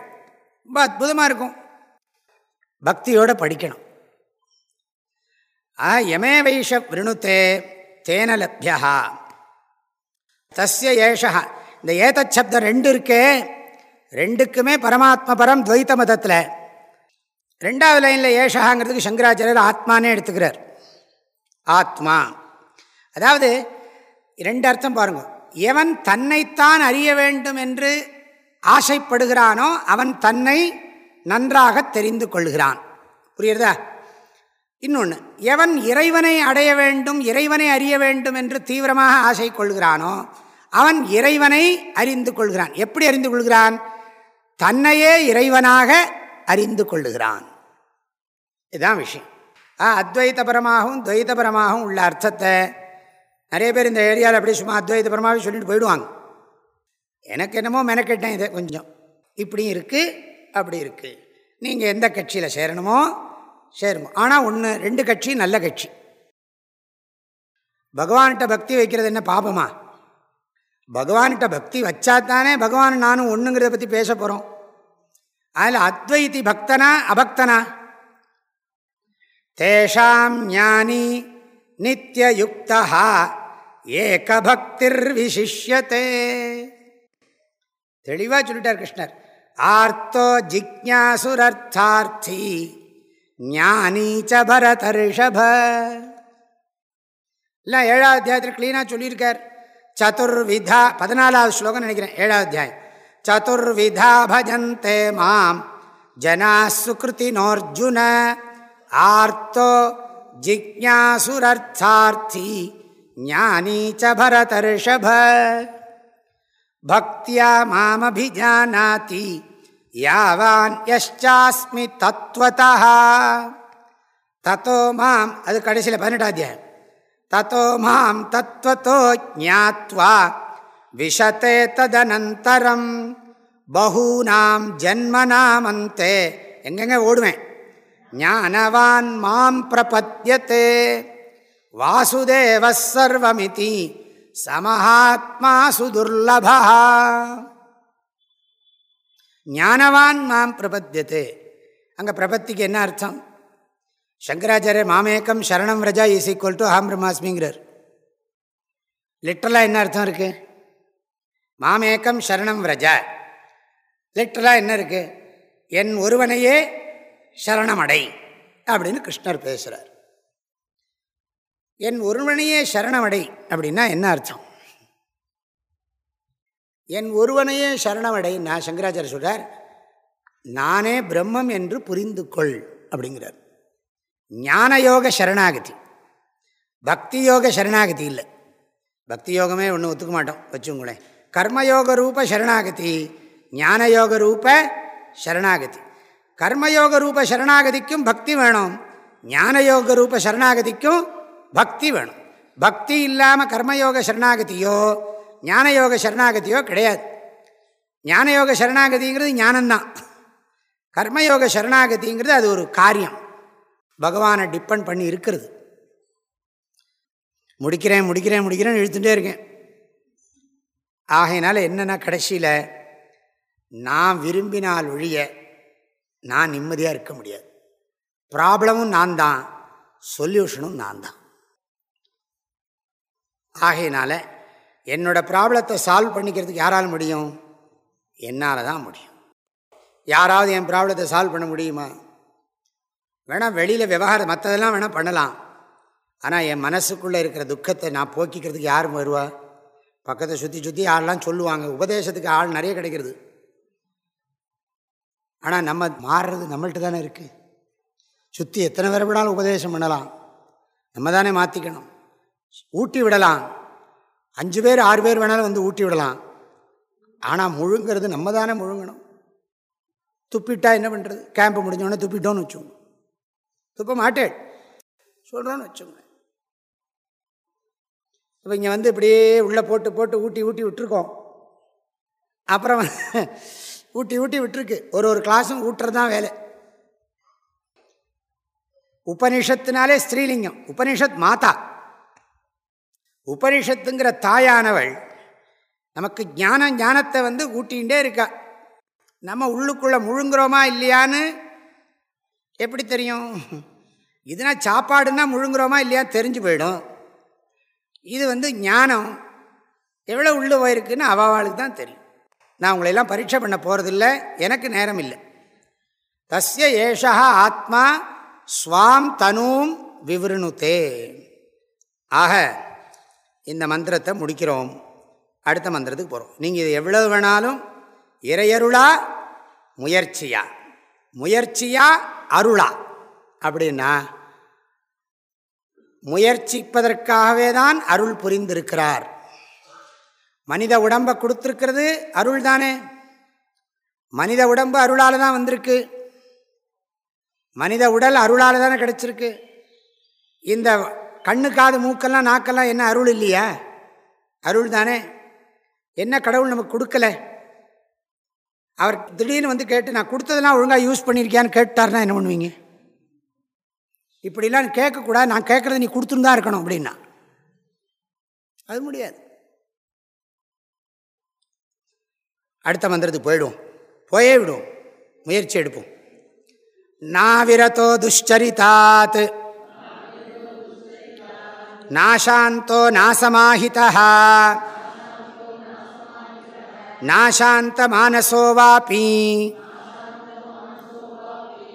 ரொம்ப அற்புதமாக இருக்கும். பக்தியோடு படிக்கணும். ஆ யமே வைஷ விருணுத்தே தேன லப்யா. தஸ்ய ஏஷா இந்த ஏதச்சப்தம் ரெண்டு இருக்கே. ரெண்டுக்குமே பரமாத்ம பரம் துவைத்த மதத்தில். ரெண்டாவது லைனில் ஏஷகாங்கிறதுக்கு சங்கராச்சாரியர் ஆத்மானே எடுத்துக்கிறார். ஆத்மா. அதாவது ரெண்டு அர்த்தம் பாருங்கள் எவன் தன்னைத்தான் அறிய வேண்டும் என்று ஆசைப்படுகிறானோ அவன் தன்னை நன்றாக தெரிந்து கொள்கிறான். புரியுறதா இன்னொன்று எவன் இறைவனை அடைய வேண்டும் இறைவனை அறிய வேண்டும் என்று தீவிரமாக ஆசை கொள்கிறானோ அவன் இறைவனை அறிந்து கொள்கிறான். எப்படி அறிந்து கொள்கிறான்? தன்னையே இறைவனாக அறிந்து கொள்ளுகிறான். இதுதான் விஷயம். அத்வைத்தபரமாகவும் துவைத்தபரமாகவும் உள்ள அர்த்தத்தை நிறைய பேர் இந்த ஏரியாவில் அப்படி சும்மா அத்வைத்தபரமாகவே சொல்லிட்டு போயிடுவாங்க. எனக்கு என்னமோ மெனக்கெட்டேன் இதை கொஞ்சம். இப்படியும் இருக்குது அப்படி இருக்குது நீங்கள் எந்த கட்சியில் சேரணுமோ சேருமோ. ஆனால் ஒன்று ரெண்டு கட்சி நல்ல கட்சி. பகவான்கிட்ட பக்தி வைக்கிறது என்ன பாபமா? பகவான்கிட்ட பக்தி வச்சா தானே பகவான் நானும் ஒன்றுங்கிறத பற்றி பேச போகிறோம் அதில் அத்வைத்தி பக்தனா அபக்தனா? தேஷாம் ஞானி நித்தியுக்தா ஏகபக்திர் விசிஷ்யத்தே தெளிவாக சொல்லிட்டார் கிருஷ்ணர். ஆர்த்தோ ஜிக்யாசுரர்த்தார்த்தி ஞானீச்ச பரத ரிஷப இல்லை ஏழாவது அத்தியாயத்தில் கிளீனாக சொல்லியிருக்கார். சதுர்விதா பதினாலாவது ஸ்லோகம் நினைக்கிறேன் ஏழாவது அத்தியாயம். சதுர்விதா பஜந்தே மாம் ஜனா சுகிருத்தினோர்ஜுன ஆர்த்தோ ஜிக்யாசுரர்த்தார்த்தி ஞானீ ச பரதர்ஷப. பக்தியா மாமபிஜானாதி யாவான் யஷ்சாஸ்மி தத்வதா தத்தோ மாம் அது கடைசியில் பதினெட்டாத்தியாயம் தத்தோ மாம் தத்வத்தோ ஜாத்வா விஷத்தே ததனந்தரம். பகூனாம் ஜன்மனாமந்தே எங்கெங்க ஓடுவேன்? ஞானவான் மாம் பிரபத்தியத்தே வாசுதேவ சர்வமிதி சமஹாத்மா சுதுர்லபா ஞானவான் மாம் பிரபத்தியத்தே அங்கே பிரபத்திக்கு என்ன அர்த்தம்? சங்கராச்சாரிய மாமேக்கம் சரணம் ரஜா இஸ் ஈக்குவல் டு அஹம் பிரம்மாஸ்மிங்கிறார். லிட்டரலாக என்ன அர்த்தம் இருக்குது மாமேக்கம் சரணம் ரஜா. லிட்டரலாக என்ன இருக்குது என் ஒருவனையே சரணமடை அப்படின்னு கிருஷ்ணர் பேசுகிறார் என் ஒருவனையே சரணமடை அப்படின்னா என்ன அர்த்தம்? என் ஒருவனையே சரணமடை நான் சங்கராச்சாரிய சொல்கிறார் நானே பிரம்மம் என்று புரிந்து கொள் அப்படிங்கிறார். ஞானயோக சரணாகதி. பக்தி யோக சரணாகதி இல்லை. பக்தி யோகமே ஒன்று ஒத்துக்க மாட்டோம் வச்சுங்களேன் கர்மயோக ரூப சரணாகதி ஞானயோக ரூப சரணாகதி. கர்மயோக ரூப சரணாகதிக்கும் பக்தி வேணும் ஞானயோக ரூப சரணாகதிக்கும் பக்தி வேணும். பக்தி இல்லாமல் கர்மயோக சரணாகதியோ ஞானயோக சரணாகதியோ கிடையாது. ஞானயோக சரணாகதிங்கிறது ஞானம்தான். கர்மயோக சரணாகதிங்கிறது அது ஒரு காரியம். பகவானை டிப்பெண்ட் பண்ணி இருக்கிறது. முடிக்கிறேன் முடிக்கிறேன் முடிக்கிறேன்னு இழுத்துட்டே இருக்கேன். ஆகையினால என்னென்னா கடைசியில் நான் விரும்பினால் ஒழிய நான் நிம்மதியாக இருக்க முடியாது. ப்ராப்ளமும் நான் தான் சொல்யூஷனும் நான் தான் ஆகையினால என்னோடய ப்ராப்ளத்தை சால்வ் பண்ணிக்கிறதுக்கு யாரால் முடியும்? என்னால் தான் முடியும். யாராவது என் ப்ராப்ளத்தை சால்வ் பண்ண முடியுமா? வேணால் வெளியில் விவகாரம் மற்றதெல்லாம் வேணால் பண்ணலாம். ஆனால் என் மனசுக்குள்ளே இருக்கிற துக்கத்தை நான் போக்கிக்கிறதுக்கு யாரும் வருவா? பக்கத்தை சுற்றி சுற்றி ஆள்லாம் சொல்லுவாங்க. உபதேசத்துக்கு ஆள் நிறைய கிடைக்கிறது. ஆனால் நம்ம மாறுறது நம்மள்கிட்ட தானே இருக்குது சுற்றி எத்தனை பேர் விடாலும் உபதேசம் பண்ணலாம். நம்ம தானே மாற்றிக்கணும் ஊட்டி விடலாம். அஞ்சு பேர் ஆறு பேர் வேணாலும் வந்து ஊட்டி விடலாம். ஆனால் முழுங்கிறது நம்ம தானே முழுங்கணும். துப்பிட்டா என்ன பண்ணுறது கேம்ப் முடிஞ்சோடனே துப்பிட்டோன்னு வச்சுக்கோங்க. துப்ப மாட்டேன். சொல்கிறோன்னு வச்சுக்கோங்க. இப்போ இங்கே வந்து இப்படியே உள்ளே போட்டு போட்டு ஊட்டி ஊட்டி விட்டுருக்கோம். அப்புறம் ஊட்டி ஊட்டி விட்டுருக்கு. ஒரு ஒரு கிளாஸும் ஊட்டுறது தான் வேலை. உபனிஷத்தினாலே ஸ்ரீலிங்கம். உபனிஷத் மாதா. உபனிஷத்துங்கிற தாயானவள் நமக்கு ஞான ஞானத்தை வந்து ஊட்டிகிட்டே இருக்கா. நம்ம உள்ளுக்குள்ளே முழுங்குறோமா இல்லையான்னு எப்படி தெரியும்? இதுனா சாப்பாடுன்னா முழுங்குறோமா இல்லையா தெரிஞ்சு போயிடும். இது வந்து ஞானம். எவ்வளோ உள்ளே போயிருக்குன்னு அவாவாளுக்கு தான் தெரியும். நான் உங்களையெல்லாம் பரீட்சை பண்ண போகிறதில்ல எனக்கு நேரம் இல்லை. தஸ்ய ஏஷா ஆத்மா ஸ்வாம் தனூம் விவருணுத்தே ஆக இந்த மந்திரத்தை முடிக்கிறோம். அடுத்த மந்திரத்துக்கு போகிறோம் நீங்கள் இது எவ்வளவு வேணாலும் இறையருளா முயற்சியா முயற்சியா அருளா. அப்படின்னா முயற்சிப்பதற்காகவே தான் அருள் புரிந்திருக்கிறார். மனித உடம்பை கொடுத்துருக்கிறது அருள் தானே? மனித உடம்பு அருளால் தான் வந்திருக்கு. மனித உடல் அருளால் தானே கிடச்சிருக்கு. இந்த கண்ணு காது மூக்கெல்லாம் நாக்கெல்லாம் என்ன அருள் இல்லையா? அருள் தானே? என்ன கடவுள் நமக்கு கொடுக்கல? அவர் திடீர்னு வந்து கேட்டு நான் கொடுத்ததெல்லாம் ஒழுங்காக யூஸ் பண்ணியிருக்கியான்னு கேட்டார்னா என்ன பண்ணுவீங்க? இப்படிலாம் கேட்கக்கூடாது. நான் கேட்குறது நீ கொடுத்துருந்தா இருக்கணும் அப்படின்னா. அது முடியாது. அடுத்த மந்திரத்துக்கு போயிடுவோம். போயே விடுவோம். முயற்சி எடுப்போம். நாவிரதோ துஷ்சரிதாத் நாசாந்தோ நாசமாஹிதா நாசாந்தமானசோ வாபி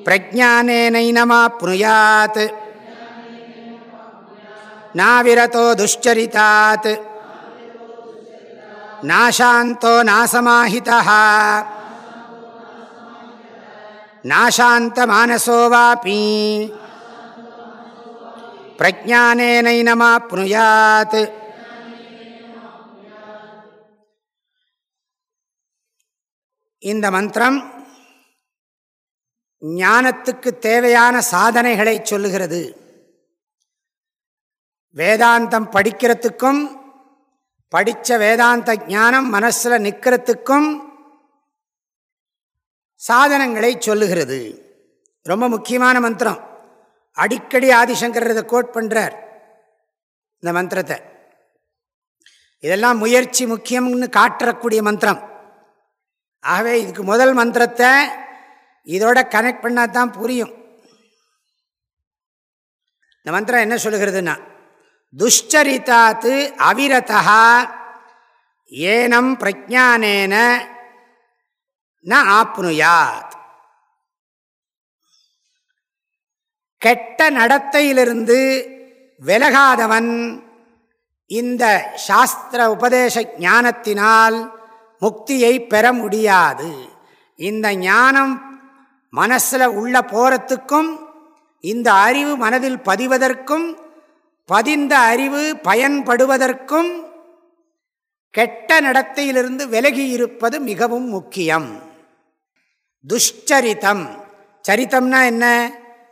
பிரஜானேனைனமாப்னுயாத் நாவிரதோ துஷ்சரிதாத் நாசாந்தோ நாசமாஹிதா நாசாந்தமானசோ வாபி பிரஜானேனைனமாப்னுயாத் இந்த மந்திரம் ஞானத்துக்கு தேவையான சாதனைகளை சொல்லுகிறது. வேதாந்தம் படிக்கிறதுக்கும் படித்த வேதாந்த ஞானம் மனசில் நிற்கிறதுக்கும் சாதனங்களை சொல்லுகிறது. ரொம்ப முக்கியமான மந்திரம். அடிக்கடி ஆதிசங்கர் இதை கோட் பண்ணுறார் இந்த மந்திரத்தை. இதெல்லாம் முயற்சி முக்கியம்னு காட்டுறக்கூடிய மந்திரம். ஆகவே இதுக்கு முதல் மந்திரத்தை இதோட கனெக்ட் பண்ணால் தான் புரியும். இந்த மந்திரம் என்ன சொல்லுகிறதுன்னா துஷ்சரித்தாத்து அவிரதா ஏனம் பிரஜானேன ந ஆப்னுயாத். கெட்ட நடத்தையிலிருந்து விலகாதவன். இந்த சாஸ்திர உபதேச ஞானத்தினால் முக்தியை பெற முடியாது. இந்த ஞானம் மனசில் உள்ள போகிறத்துக்கும் இந்த அறிவு மனதில் பதிவதற்கும் பதிந்த அறிவு பயன்படுவதற்கும் கெட்ட நடத்தையிலிருந்து விலகி இருப்பது மிகவும் முக்கியம். துஷ்சரித்தம் சரித்தம்னா என்ன?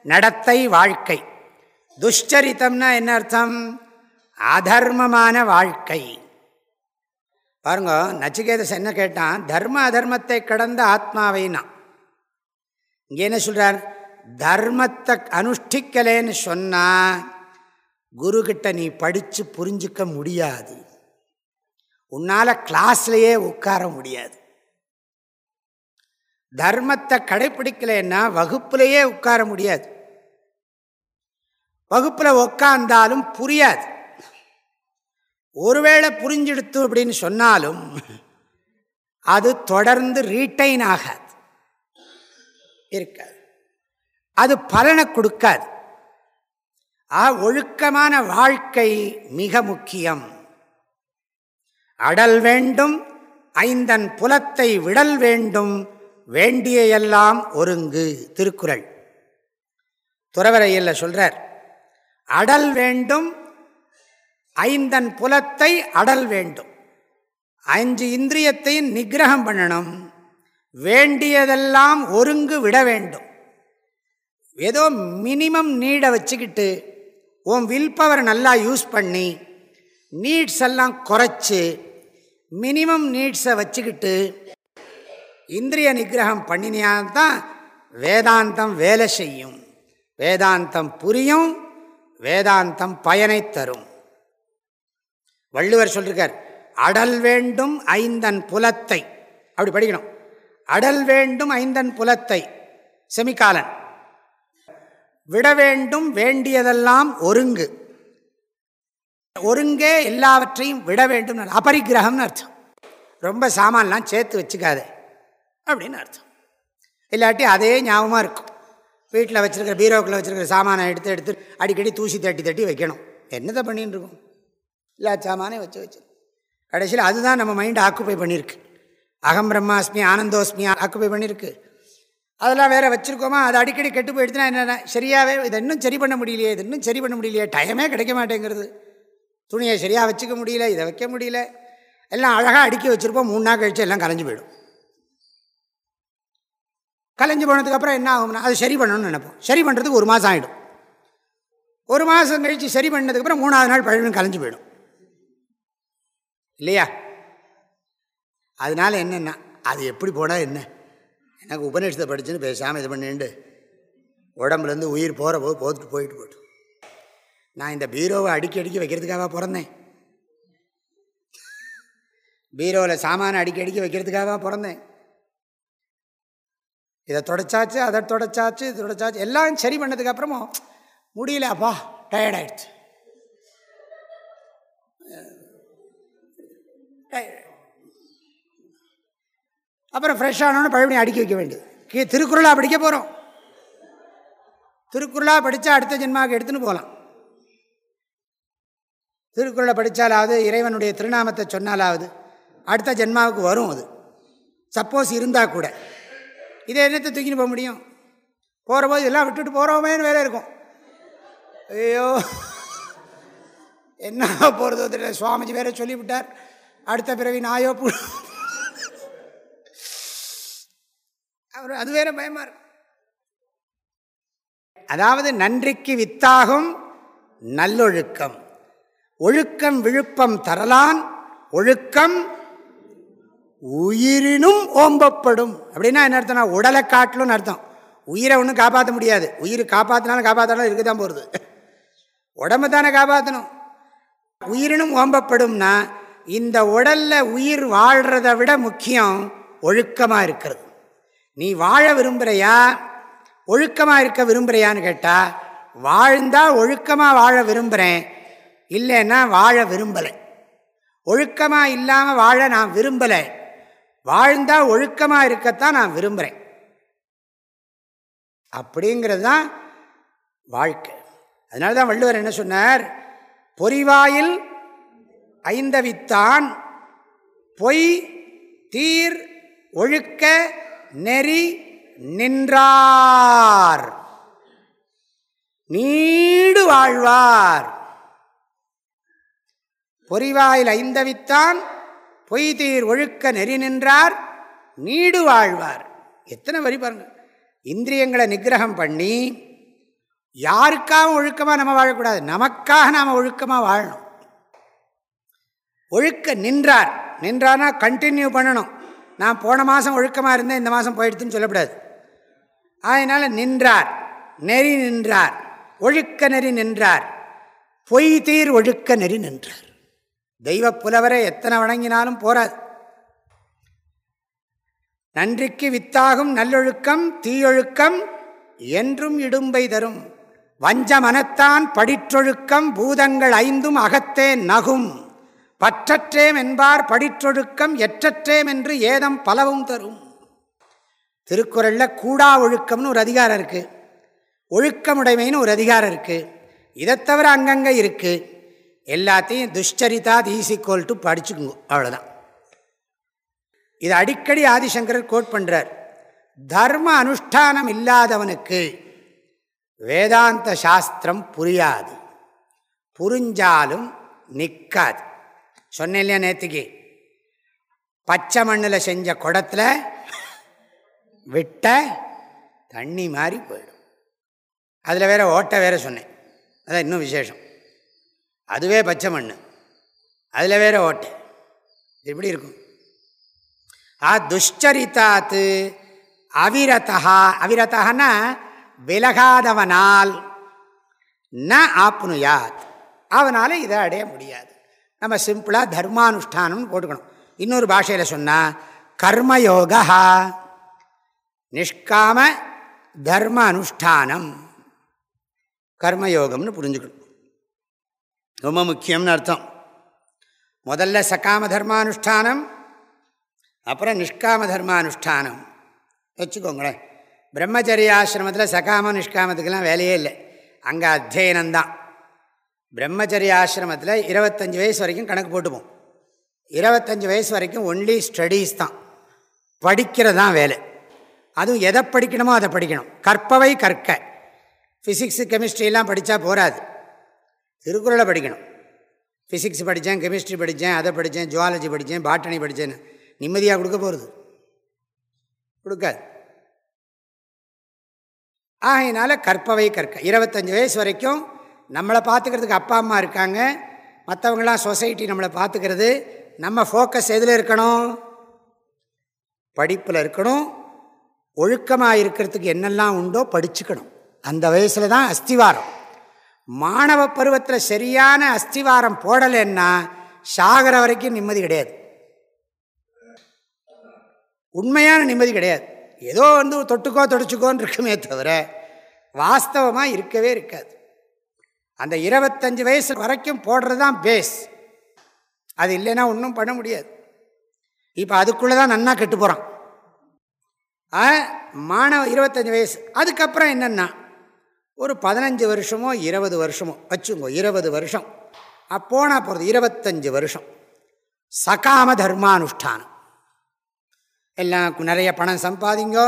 நடத்தை வாழ்க்கை. துஷ்சரித்தம்னா என்ன அர்த்தம்? அதர்மமான வாழ்க்கை. பாருங்க நச்சிகேதஸ் என்ன கேட்டான்? தர்ம அதர்மத்தை கடந்த ஆத்மாவைனா. இங்கே என்ன சொல்கிறார் தர்மத்தை அனுஷ்டிக்கலேன்னு சொன்னால் குருக்கிட்ட நீ படித்து புரிஞ்சிக்க முடியாது. உன்னால் கிளாஸ்லேயே உட்கார முடியாது. தர்மத்தை கடைப்பிடிக்கலைன்னா வகுப்புலேயே உட்கார முடியாது. வகுப்பில் உட்கார்ந்தாலும் புரியாது. ஒருவேளை புரிஞ்செடுத்து அப்படின்னு சொன்னாலும் அது தொடர்ந்து ரீட்டைன் ஆகாது. இருக்காது. அது பலனை கொடுக்காது. ஆ ஒழுக்கமான வாழ்க்கை மிக முக்கியம். அடல் வேண்டும் ஐந்தன் புலத்தை விடல் வேண்டும் வேண்டியெல்லாம் ஒருங்கு திருக்குறள். துறவரையில் சொல்றார் அடல் வேண்டும் ஐந்தன் புலத்தை அடல் வேண்டும். அஞ்சு இந்திரியத்தையும் நிகிரகம் பண்ணணும். வேண்டியதெல்லாம் ஒருங்கு விட வேண்டும். ஏதோ மினிமம் நீடை வச்சுக்கிட்டு உன் வில் பவர் நல்லா யூஸ் பண்ணி நீட்ஸ் எல்லாம் குறைச்சி மினிமம் நீட்ஸை வச்சுக்கிட்டு இந்திரிய நிகிரகம் பண்ணினால்தான் வேதாந்தம் வேலை செய்யும். வேதாந்தம் புரியும் வேதாந்தம் பயனை தரும். வள்ளுவர் சொல்லிருக்கார் அடல் வேண்டும் ஐந்தன் புலத்தை. அப்படி படிக்கணும். அடல் வேண்டும் ஐந்தன் புலத்தை. செமிகாலன் விட வேண்டும் வேண்டியதெல்லாம் ஒருங்கு. ஒருங்கே எல்லாவற்றையும் விட வேண்டும். அபரிக்கிரகம்னு அர்த்தம். ரொம்ப சாமான்லாம் சேர்த்து வச்சுக்காதே. அப்படின்னு அர்த்தம். இல்லாட்டி அதே ஞாபகமாக இருக்கும். வீட்டில் வச்சுருக்கிற பீரோக்கில் வச்சுருக்கிற சாமானை எடுத்து எடுத்து அடிக்கடி தூசி தட்டி தட்டி வைக்கணும். என்னதை பண்ணின்னு இருக்கும்? எல்லா சாமானே வச்சு வச்சு. கடைசியில் அதுதான் நம்ம மைண்டை ஆக்குப்பை பண்ணியிருக்கு. அகம் பிரம்மாஸ்மி ஆனந்தோஸ்மி ஆக்குப்பை பண்ணியிருக்கு. அதெல்லாம் வேறு வச்சுருக்கோமா? அது அடிக்கடி கெட்டு போயிடுச்சுன்னா என்னென்ன? சரியாகவே இதை இன்னும் சரி பண்ண முடியலையே இது இன்னும் சரி பண்ண முடியலையே டைமே கிடைக்க மாட்டேங்கிறது. துணியை சரியாக வச்சுக்க முடியல இதை வைக்க முடியல. எல்லாம் அழகாக அடுக்கி வச்சுருப்போம். மூணு நாள் கழிச்சு எல்லாம் கரைஞ்சி போயிடும். கலைஞ்சு போனதுக்கப்புறம் என்ன ஆகும்னா அது சரி பண்ணணும்னு நினைப்போம். சரி பண்ணுறதுக்கு ஒரு மாதம் ஆகிடும் ஒரு மாதம் கழித்து சரி பண்ணதுக்கப்புறம் மூணாவது நாள் பழகும் கலைஞ்சு போயிடும். இல்லையா? அதனால் என்னென்னா அது எப்படி போனால் என்ன? எனக்கு உபநிஷத்தை படிச்சுன்னு பேசாமல் இது பண்ணிண்டு உடம்புலேருந்து உயிர் போகிற போது போத்துட்டு போயிட்டு போட்டு. நான் இந்த பீரோவை அடுக்கி அடுக்கி வைக்கிறதுக்காக பிறந்தேன். பீரோவில் சாமானை அடிக்கி அடுக்கி வைக்கிறதுக்காக பிறந்தேன். இதை தொடச்சாச்சு அதை தொடச்சாச்சு இது தொடச்சாச்சு எல்லாம் சரி பண்ணதுக்கப்புறமும் முடியல அப்பா டயர்ட் ஆயிடுச்சு. அப்புறம் ஃப்ரெஷ் ஆனோன்னு பழபடி அடுக்கி வைக்க வேண்டியது. கீ திருக்குறளாக படிக்க போகிறோம் திருக்குறளாக படித்தா அடுத்த ஜென்மாவுக்கு எடுத்துன்னு போகலாம் திருக்குறளை படித்தாலாவது இறைவனுடைய திருநாமத்தை சொன்னாலாவது அடுத்த ஜென்மாவுக்கு வரும் அது. சப்போஸ் இருந்தால் கூட. இதை என்னத்தை தூக்கின்னு போக முடியும்? போகிற போது இதெல்லாம் விட்டுட்டு போகிறோமேனு வேற இருக்கும். ஐயோ. என்ன போகிறதோ தெரியல. சுவாமிஜி வேற சொல்லிவிட்டார். அடுத்த பிறவி நாயோ அவர் அது வேற பயமா அதாவது நன்றிக்கு வித்தாகும் நல்லொழுக்கம். ஒழுக்கம் விழுப்பம் தரலான். ஒழுக்கம் உயிரினும் ஓம்பப்படும். அப்படின்னா என்ன அர்த்தம்னா உடலை காட்டலும்னு அர்த்தம். உயிரை ஒன்றும் காப்பாற்ற முடியாது. உயிர் காப்பாற்றினாலும் காப்பாற்றினாலும் இருக்க தான் போகிறது உடம்பு தானே காப்பாற்றணும் உயிரினும் ஓம்பப்படும்னா இந்த உடலில் உயிர் வாழ்கிறத விட முக்கியம் ஒழுக்கமாக இருக்கிறது. நீ வாழ விரும்புகிறையா ஒழுக்கமாக இருக்க விரும்புகிறையான்னு கேட்டால் வாழ்ந்தால் ஒழுக்கமாக வாழ விரும்புகிறேன் இல்லைன்னா வாழ விரும்பலை. ஒழுக்கமாக இல்லாமல் வாழ நான் விரும்பலை. வாழ்ந்தால் ஒழுக்கமாக இருக்கத்தான் நான் விரும்புகிறேன் அப்படிங்கிறது தான் வாழ்க்கை. அதனால தான் வள்ளுவர் என்ன சொன்னார்? பொறிவாயில் ஐந்தவித்தான் பொய் தீர் ஒழுக்க நெறி நின்றார். நீடு வாழ்வார். பொறிவாயில் ஐந்தவித்தான் பொய்தீர் ஒழுக்க நெறி நின்றார் நீடு வாழ்வார். எத்தனை வரி பாருங்க. இந்திரியங்களை நிகிரகம் பண்ணி யாருக்காக ஒழுக்கமாக நம்ம வாழக்கூடாது. நமக்காக நாம் ஒழுக்கமாக வாழணும். ஒழுக்க நின்றார். நின்றார்னா கண்டினியூ பண்ணணும். நான் போன மாதம் ஒழுக்கமாக இருந்தேன் இந்த மாதம் போயிடுதுன்னு சொல்லக்கூடாது. அதனால் நின்றார். நெறி நின்றார். ஒழுக்க நெறி நின்றார். பொய் தீர் ஒழுக்க நெறி நின்றார். தெய்வ புலவரை எத்தனை வணங்கினாலும் போராது நன்றிக்கு வித்தாகும் நல்லொழுக்கம் தீயொழுக்கம் என்றும் இடும்பை தரும். வஞ்ச மனத்தான் படிற்றொழுக்கம் பூதங்கள் ஐந்தும் அகத்தே நகும். பற்றற்றேம் என்பார் படிற்றொழுக்கம் எற்றற்றேம் என்று ஏதம் பலவும் தரும். திருக்குறளில் கூடா ஒழுக்கம்னு ஒரு அதிகாரம் இருக்குது ஒழுக்கமுடைமைன்னு ஒரு அதிகாரம் இருக்குது இதை தவிர அங்கங்கே இருக்குது எல்லாத்தையும் துஷ்சரிதா ஈஸிக்கோல் டு படிச்சுக்குங்க. அவ்வளோதான் இது அடிக்கடி ஆதிசங்கரர் கோட் பண்ணுறார் தர்ம அனுஷ்டானம் இல்லாதவனுக்கு வேதாந்த சாஸ்திரம் புரியாது. புரிஞ்சாலும் நிற்காது சொன்னேன் இல்லையா நேற்றுக்கு பச்சை மண்ணில் செஞ்ச குடத்தில் விட்ட தண்ணி மாதிரி போயிடும். அதில் வேற ஓட்டை வேற சொன்னேன். அதான் இன்னும் விசேஷம். அதுவே பச்சை மண் அதில் வேற ஓட்டை. எப்படி இருக்கும்? ஆ துஷ்சரித்தாத்து அவிரதா அவிரதான்னா விலகாதவனால். ந ஆப்னுயாத். அவனால் இதை அடைய முடியாது. நம்ம சிம்பிளாக தர்மானுஷ்டானம்னு போட்டுக்கணும். இன்னொரு பாஷையில் சொன்னால் கர்மயோகா நிஷ்காம தர்ம அனுஷ்டானம் கர்மயோகம்னு புரிஞ்சுக்கணும். ரொம்ப முக்கியம்னு அர்த்தம். முதல்ல சகாம தர்மானுஷ்டானம் அப்புறம் நிஷ்காம தர்மானுஷ்டானம் வச்சுக்கோங்களேன். பிரம்மச்சரியாசிரமத்தில் சகாம நிஷ்காமத்துக்கெல்லாம் வேலையே இல்லை. அங்கே அத்தியனந்தான் பிரம்மச்சரிய ஆசிரமத்தில் இருபத்தஞ்சி வயசு வரைக்கும் கணக்கு போட்டுப்போம். இருபத்தஞ்சி வயசு வரைக்கும் ஒன்லி ஸ்டடீஸ் தான். படிக்கிறது தான் வேலை. அதுவும் எதை படிக்கணுமோ அதை படிக்கணும். கற்பவை கற்க. ஃபிசிக்ஸு கெமிஸ்ட்ரிலாம் படித்தா போகாது திருக்குறளை படிக்கணும். ஃபிசிக்ஸ் படித்தேன் கெமிஸ்ட்ரி படித்தேன் அதை படித்தேன் ஜுவாலஜி படித்தேன் பாட்டனி படித்தேன்னு. நிம்மதியாக கொடுக்க போகிறது கொடுக்காது. ஆகையினால கற்பவை கற்க. இருபத்தஞ்சி வயசு வரைக்கும் நம்மளை பார்த்துக்கிறதுக்கு அப்பா அம்மா இருக்காங்க. மற்றவங்களாம் சொசைட்டி நம்மளை பார்த்துக்கிறது. நம்ம ஃபோக்கஸ் எதில் இருக்கணும்? படிப்பில் இருக்கணும். ஒழுக்கமாக இருக்கிறதுக்கு என்னெல்லாம் உண்டோ படிச்சுக்கணும். அந்த வயசில் தான் அஸ்திவாரம். மாணவ பருவத்தில் சரியான அஸ்திவாரம் போடலைன்னா சாகர வரைக்கும் நிம்மதி கிடையாது. உண்மையான நிம்மதி கிடையாது. ஏதோ வந்து தொட்டுக்கோ தொடைச்சிக்கோன்னு இருக்குமே தவிர வாஸ்தவமாக இருக்கவே இருக்காது. அந்த இருபத்தஞ்சி வயசு வரைக்கும் போடுறது தான் பேஸ் அது இல்லைன்னா ஒன்றும் பண்ண முடியாது. இப்போ அதுக்குள்ளே தான் நன்னா கெட்டு போகிறான் மாணவ இருபத்தஞ்சி வயசு. அதுக்கப்புறம் என்னென்னா ஒரு பதினஞ்சு வருஷமோ இருபது வருஷமோ வச்சுங்கோ இருபது வருஷம். அப்போனா போகிறது இருபத்தஞ்சு வருஷம். சகாம தர்மானுஷ்டானம். எல்லாம் நிறைய பணம் சம்பாதிங்கோ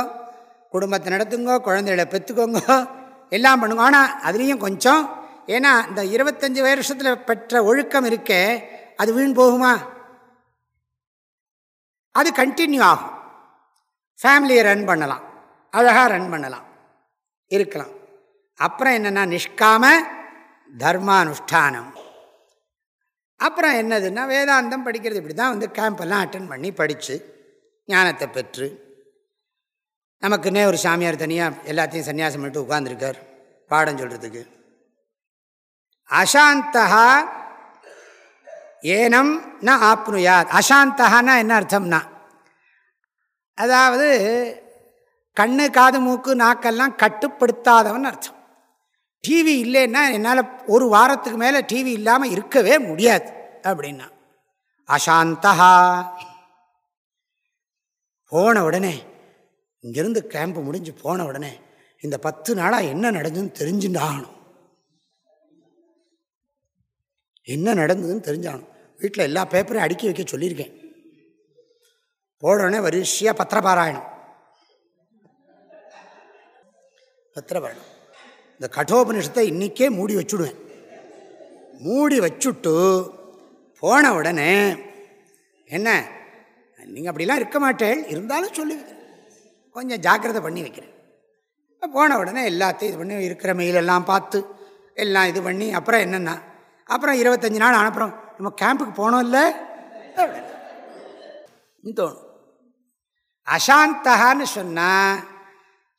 குடும்பத்தை நடத்துங்கோ குழந்தைகளை பெற்றுக்கோங்க எல்லாம் பண்ணுங்க. ஆனால் அதுலேயும் கொஞ்சம் ஏன்னா இந்த இருபத்தஞ்சி வருஷத்தில் பெற்ற ஒழுக்கம் இருக்கே அது வீண் போகுமா? அது கண்டினியூ ஆகும். ஃபேமிலியை ரன் பண்ணலாம். அழகாக ரன் பண்ணலாம். இருக்கலாம். அப்புறம் என்னென்னா நிஷ்காம தர்மானுஷ்டானம். அப்புறம் என்னதுன்னா வேதாந்தம் படிக்கிறது இப்படி தான் வந்து கேம்பெல்லாம் அட்டன் பண்ணி படித்து ஞானத்தை பெற்று நமக்குன்னே ஒரு சாமியார் தனியாக எல்லாத்தையும் சன்னியாசம் பண்ணிட்டு உட்காந்துருக்கார் பாடம் சொல்கிறதுக்கு அசாந்தா ஏனம் ந ஆப்னுயாத். அசாந்தகான்னா என்ன அர்த்தம்னா அதாவது கண்ணு காது மூக்கு நாக்கெல்லாம் கட்டுப்படுத்தாதவன் அர்த்தம். டிவி இல்லைன்னா என்னால் ஒரு வாரத்துக்கு மேலே டிவி இல்லாமல் இருக்கவே முடியாது அப்படின்னா. அசாந்தா போன உடனே இங்கேருந்து கேம்ப் முடிஞ்சு போன உடனே இந்த பத்து நாளாக என்ன நடந்ததுன்னு தெரிஞ்சுட்டு ஆகணும் என்ன நடந்ததுன்னு தெரிஞ்சாகணும். வீட்டில் எல்லா பேப்பரையும் அடுக்கி வைக்க சொல்லியிருக்கேன். போடனே வரிசையாக பத்திரபாராயணம். பத்திரபாராயணம். இந்த கட்டோபனிஷத்தை இன்றைக்கே மூடி வச்சுடுவேன். மூடி வச்சுட்டு போன உடனே என்ன நீங்கள் அப்படிலாம் இருக்க மாட்டேன் இருந்தாலும் சொல்லி. கொஞ்சம் ஜாக்கிரதை பண்ணி வைக்கிறேன். போன உடனே எல்லாத்தையும் இது பண்ணி இருக்கிற மெயிலெல்லாம் பார்த்து எல்லாம் இது பண்ணி அப்புறம் என்னென்னா அப்புறம் இருபத்தஞ்சி நாள் அனுப்புகிறோம் நம்ம கேம்புக்கு போனோம் இல்லை தோணும் அசாந்தகான்னு சொன்னால்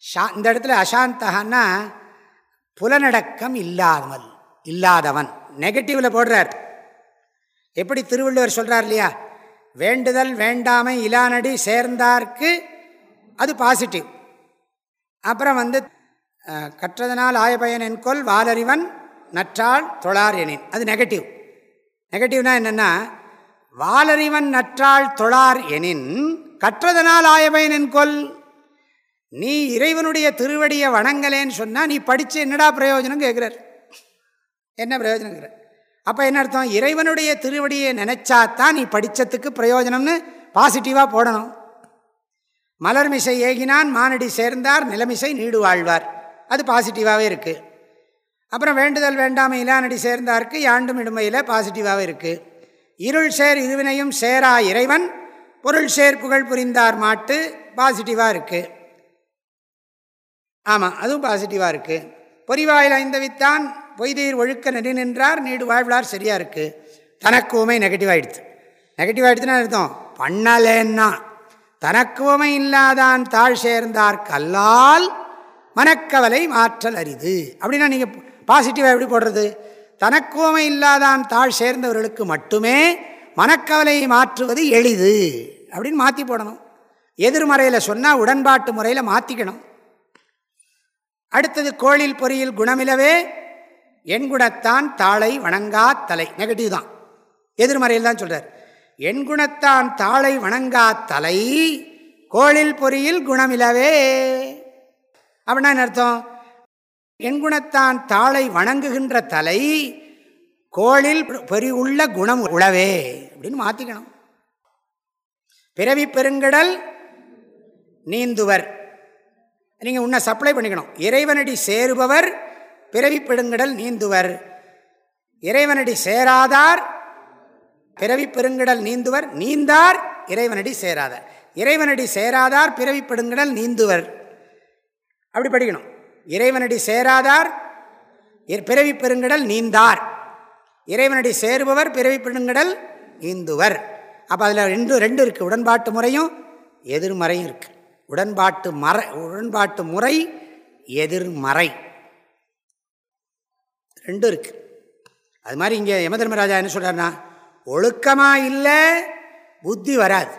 ஷா இந்த இடத்துல அசாந்தகான்னா புலனடக்கம் இல்லாதவன் இல்லாதவன். நெகட்டிவில் போடுறார். எப்படி திருவள்ளுவர் சொல்கிறார் இல்லையா? வேண்டுதல் வேண்டாமை இலானடி சேர்ந்தார்க்கு அது பாசிட்டிவ் அப்புறம் வந்து கற்றதனால் ஆயபயன் என்கொள் வாலறிவன் நற்றாள் தொழார் எனின். அது நெகட்டிவ் நெகட்டிவ்னா என்னென்னா வாலறிவன் நற்றாள் தொழார் எனின் கற்றதனால் ஆயபயன் என்கொள் நீ இறைவனுடைய திருவடியை வணங்கலேன்னு சொன்னால் நீ படித்து என்னடா பிரயோஜனம் கேட்குறார் என்ன பிரயோஜனங்கிற அப்போ என்ன அர்த்தம்? இறைவனுடைய திருவடியை நினைச்சாத்தான் நீ படித்ததுக்கு பிரயோஜனம்னு பாசிட்டிவாக போடணும். மலர்மிசை ஏகினான் மானடி சேர்ந்தார் நிலமிசை நீடு வாழ்வார். அது பாசிட்டிவாகவே இருக்குது அப்புறம் வேண்டுதல் வேண்டாமை இலானடி சேர்ந்தாருக்கு யாண்டும் இடுமையில் பாசிட்டிவாகவே இருக்குது இருள் சேர் இருவினையும் சேரா இறைவன் பொருள் சேர் புகழ் புரிந்தார் மாட்டு பாசிட்டிவாக இருக்குது ஆமாம் அதுவும் பாசிட்டிவாக இருக்குது பொறிவாயில் ஐந்தவித்தான் பொய்தீர் ஒழுக்க நெறி நின்றார் நீடு வாழ்வார் சரியாக இருக்குது தனக்குவமை நெகட்டிவ் ஆகிடுது நெகட்டிவ் ஆகிடுதுன்னா அர்த்தம்? பண்ணலேன்னா. தனக்குவமை இல்லாதான் தாழ் சேர்ந்தார் கல்லால் மனக்கவலை மாற்றல் அரிது. அப்படின்னா நீங்கள் பாசிட்டிவாக எப்படி போடுறது? தனக்குவமை இல்லாதான் தாழ் சேர்ந்தவர்களுக்கு மட்டுமே மனக்கவலையை மாற்றுவது எளிது. அப்படின்னு மாற்றி போடணும். எதிர்மறையில் சொன்னால் உடன்பாட்டு முறையில் மாற்றிக்கணும் அடுத்தது கோளில் பொறியில் குணமிலவே எண்குணத்தான் தாளை வணங்கா தலை. நெகட்டிவ் தான். எதிர்மறையில் தான் சொல்கிறார் எண்குணத்தான் தாளை வணங்கா தலை கோளில் பொறியில் குணமிலவே. அப்படின்னா என்ன அர்த்தம்? எண்குணத்தான் தாளை வணங்குகின்ற தலை கோளில் பொறி உள்ள குணம் உளவே. அப்படின்னு மாற்றிக்கணும் பிறவி பெருங்கடல் நீந்துவர். நீங்கள் உன்னை சப்ளை பண்ணிக்கணும். இறைவனடி சேருபவர் பிறவி பெருங்கடல் நீந்துவர். இறைவனடி சேராதார் பிறவி பெருங்கடல் நீந்துவர். நீந்தார் இறைவனடி சேராதார் இறைவனடி சேராதார் பிறவி பெருங்கடல் நீந்துவர். அப்படி படிக்கணும். இறைவனடி சேராதார் பிறவி பெருங்கடல் நீந்தார். இறைவனடி சேருபவர் பிறவி பெருங்கடல் நீந்துவர். அப்போ அதில் ரெண்டு ரெண்டு இருக்குது உடன்பாட்டு முறையும் எதிர்மறையும் இருக்குது உடன்பாட்டு மறை உடன்பாட்டு முறை எதிர்மறை. ரெண்டும் இருக்குது அது மாதிரி இங்கே யமதர்மராஜா என்ன சொல்கிறார்னா ஒழுக்கமாக இல்லை புத்தி வராது.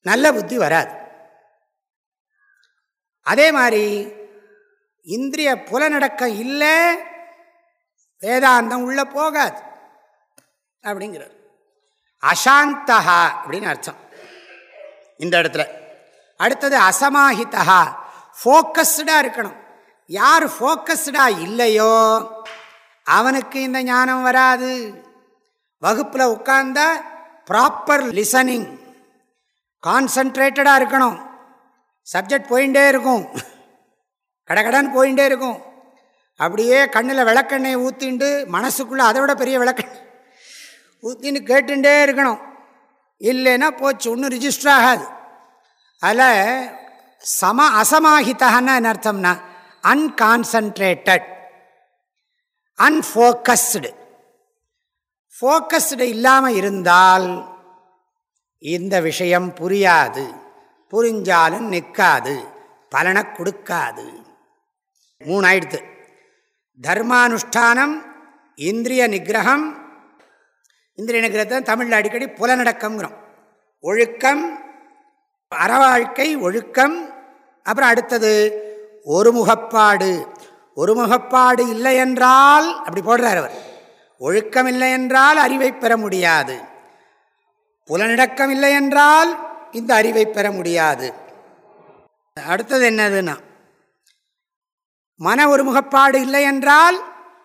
நல்ல புத்தி வராது. அதே மாதிரி இந்திரிய புலநடக்கம் இல்லை வேதாந்தம் உள்ள போகாது. அப்படிங்கிறார். அசாந்தகா அப்படின்னு அர்த்தம். இந்த இடத்துல. அடுத்தது அசமாஹிதா ஃபோக்கஸ்டாக இருக்கணும். யார் ஃபோக்கஸ்டாக இல்லையோ அவனுக்கு இந்த ஞானம் வராது. வகுப்பில் உட்கார்ந்தா ப்ராப்பர் லிசனிங் கான்சன்ட்ரேட்டடாக இருக்கணும். சப்ஜெக்ட் போயிட்டே இருக்கும். கடகடன்னு போயிட்டே இருக்கும். அப்படியே கண்ணில் விளக்கெண்ணெய் ஊற்றிண்டு மனசுக்குள்ளே அதை விட பெரிய விளக்கெண்ணெய் ஊற்றின்னு கேட்டுட்டே இருக்கணும். இல்லைன்னா போச்சு ஒன்றும் ரிஜிஸ்டர் ஆகாது. அதில் சம அசமாஹித்தகன்னா என்ன அர்த்தம்னா அன்கான்சன்ட்ரேட்டட் அன்ஃபோக்கஸ்டு ஃபோக்கஸ்டு இல்லாமல் இருந்தால் இந்த விஷயம் புரியாது. புரிஞ்சாலும் நிற்காது பலனை கொடுக்காது. மூணு ஆயிடுத்து தர்மானுஷ்டானம் இந்திரிய நிகிரகம் இந்திரிய நிகிரகத்தை தமிழில் அடிக்கடி புலநடக்கம்ங்கிறோம் ஒழுக்கம் அறவாழ்க்கை ஒழுக்கம். அப்புறம் அடுத்தது ஒருமுகப்பாடு. ஒருமுகப்பாடு இல்லை என்றால் அப்படி போடுறார் அவர். ஒழுக்கம் இல்லை என்றால் அறிவை பெற முடியாது. புலனடக்கம் இல்லை என்றால் இந்த அறிவை பெற முடியாது. அடுத்தது என்னதுன்னா மன ஒருமுகப்பாடு இல்லை என்றால்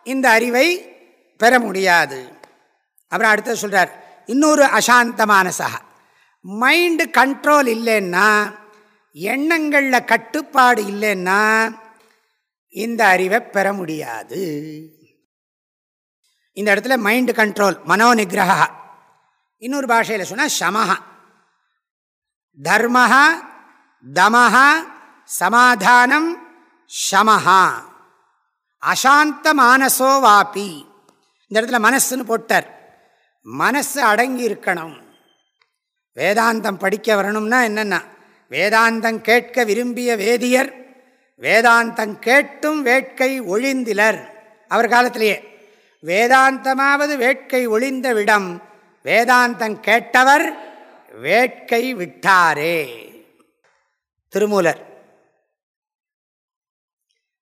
இந்த அறிவை பெற முடியாது. அப்புறம் அடுத்தது சொல்கிறார் இன்னொரு அசாந்த மானசா மைண்டு கண்ட்ரோல் இல்லைன்னா எண்ணங்களில் கட்டுப்பாடு இல்லைன்னா இந்த அறிவை பெற முடியாது. இந்த இடத்துல மைண்டு கண்ட்ரோல் மனோ நிகிரகா இன்னொரு பாஷையில் சொன்னால் சமஹா. தர்மஹா தமஹா சமாதானம் சமஹா. அசாந்த மானசோ வாபி இந்த இடத்துல மனசுன்னு போட்டார். மனசு அடங்கி இருக்கணும் வேதாந்தம் படிக்க வரணும்னா என்னென்னா வேதாந்தம் கேட்க விரும்பிய வேதியர் வேதாந்தம் கேட்டும் வேட்கை ஒழிந்திலர். அவர் காலத்திலேயே வேதாந்தமாவது வேட்கை ஒளிந்த விடம் வேதாந்தம் கேட்டவர் வேட்கை விட்டாரே. திருமூலர்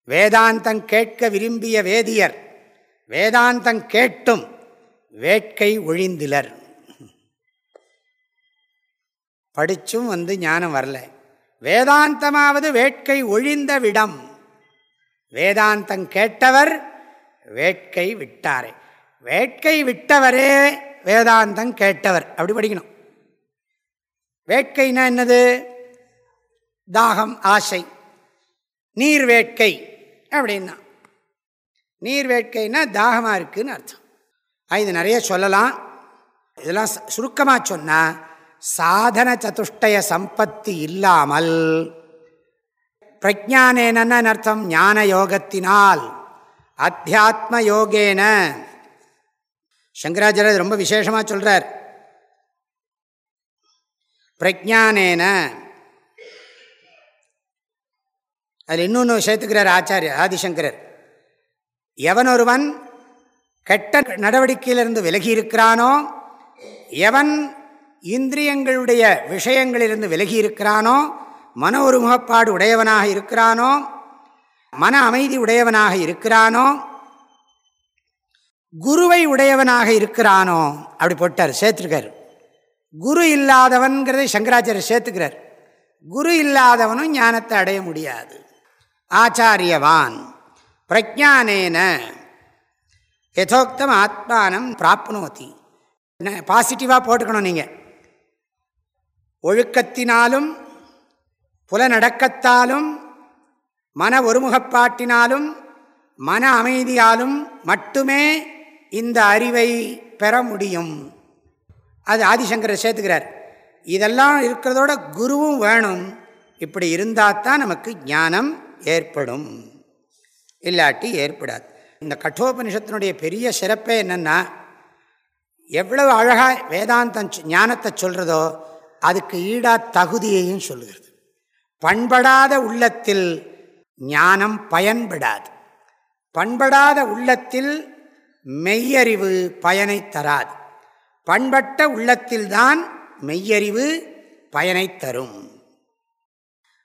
வேதாந்தம் கேட்க விரும்பிய வேதியர் வேதாந்தம் கேட்டும் வேட்கை ஒழிந்திலர். படித்தும் வந்து ஞானம் வரல. வேதாந்தமாவது வேட்கை ஒழிந்த விடம். வேதாந்தம் கேட்டவர் வேட்கை விட்டாரே. வேட்கை விட்டவரே வேதாந்தம் கேட்டவர். அப்படி படிக்கணும். வேட்கைனா என்னது? தாகம் ஆசை. நீர் வேட்கை அப்படின்னா. நீர் வேட்கைன்னா தாகமாக இருக்குதுன்னு அர்த்தம். இது நிறைய சொல்லலாம். இதெல்லாம் சுருக்கமாக சொன்னால் சாதன சதுஷ்டய சம்பத்தி இல்லாமல். பிரஜானேனன்னு அர்த்தம் ஞான யோகத்தினால் அத்தியாத்ம யோகேன சங்கராச்சாரியர் ரொம்ப விசேஷமாக சொல்கிறார் பிரஜானேன அதில் இன்னொன்று சேர்த்துக்கிறார் ஆச்சாரியர் ஆதிசங்கரர். எவன் ஒருவன் கெட்ட நடவடிக்கையிலிருந்து விலகி இருக்கிறானோ எவன் இந்திரியங்களுடைய விஷயங்களிலிருந்து விலகி இருக்கிறானோ மன ஒருமுகப்பாடு உடையவனாக இருக்கிறானோ மன அமைதி உடையவனாக இருக்கிறானோ குருவை உடையவனாக இருக்கிறானோ அப்படி போட்டார் சேர்த்துருக்கார். குரு இல்லாதவன்கிறதை சங்கராச்சாரியர் சேர்த்துக்கிறார். குரு இல்லாதவனும் ஞானத்தை அடைய முடியாது. ஆச்சாரியவான் பிரஜானேன யதோக்தம் ஆத்மானம் பிராப்னோதி பாசிட்டிவாக போட்டுக்கணும் நீங்கள் ஒழுக்கத்தினாலும் புலநடக்கத்தாலும் மன ஒருமுகப்பாட்டினாலும் மன அமைதியாலும் மட்டுமே இந்த அறிவை பெற முடியும். அது ஆதிசங்கரை சேர்த்துக்கிறார். இதெல்லாம் இருக்கிறதோட குருவும் வேணும். இப்படி இருந்தால் தான் நமக்கு ஞானம் ஏற்படும். இல்லாட்டி ஏற்படாது. இந்த கட்டோபனிஷத்தினுடைய பெரிய சிறப்பே என்னென்னா எவ்வளவு அழகாக வேதாந்தம் ஞானத்தை சொல்கிறதோ அதுக்கு ஈடா தகுதியையும் சொல்லுகிறது. பண்படாத உள்ளத்தில் ஞானம் பயன்படாது. பண்படாத உள்ளத்தில் மெய்யறிவு பயனை தராது. பண்பட்ட உள்ளத்தில்தான் மெய்யறிவு பயனை தரும்.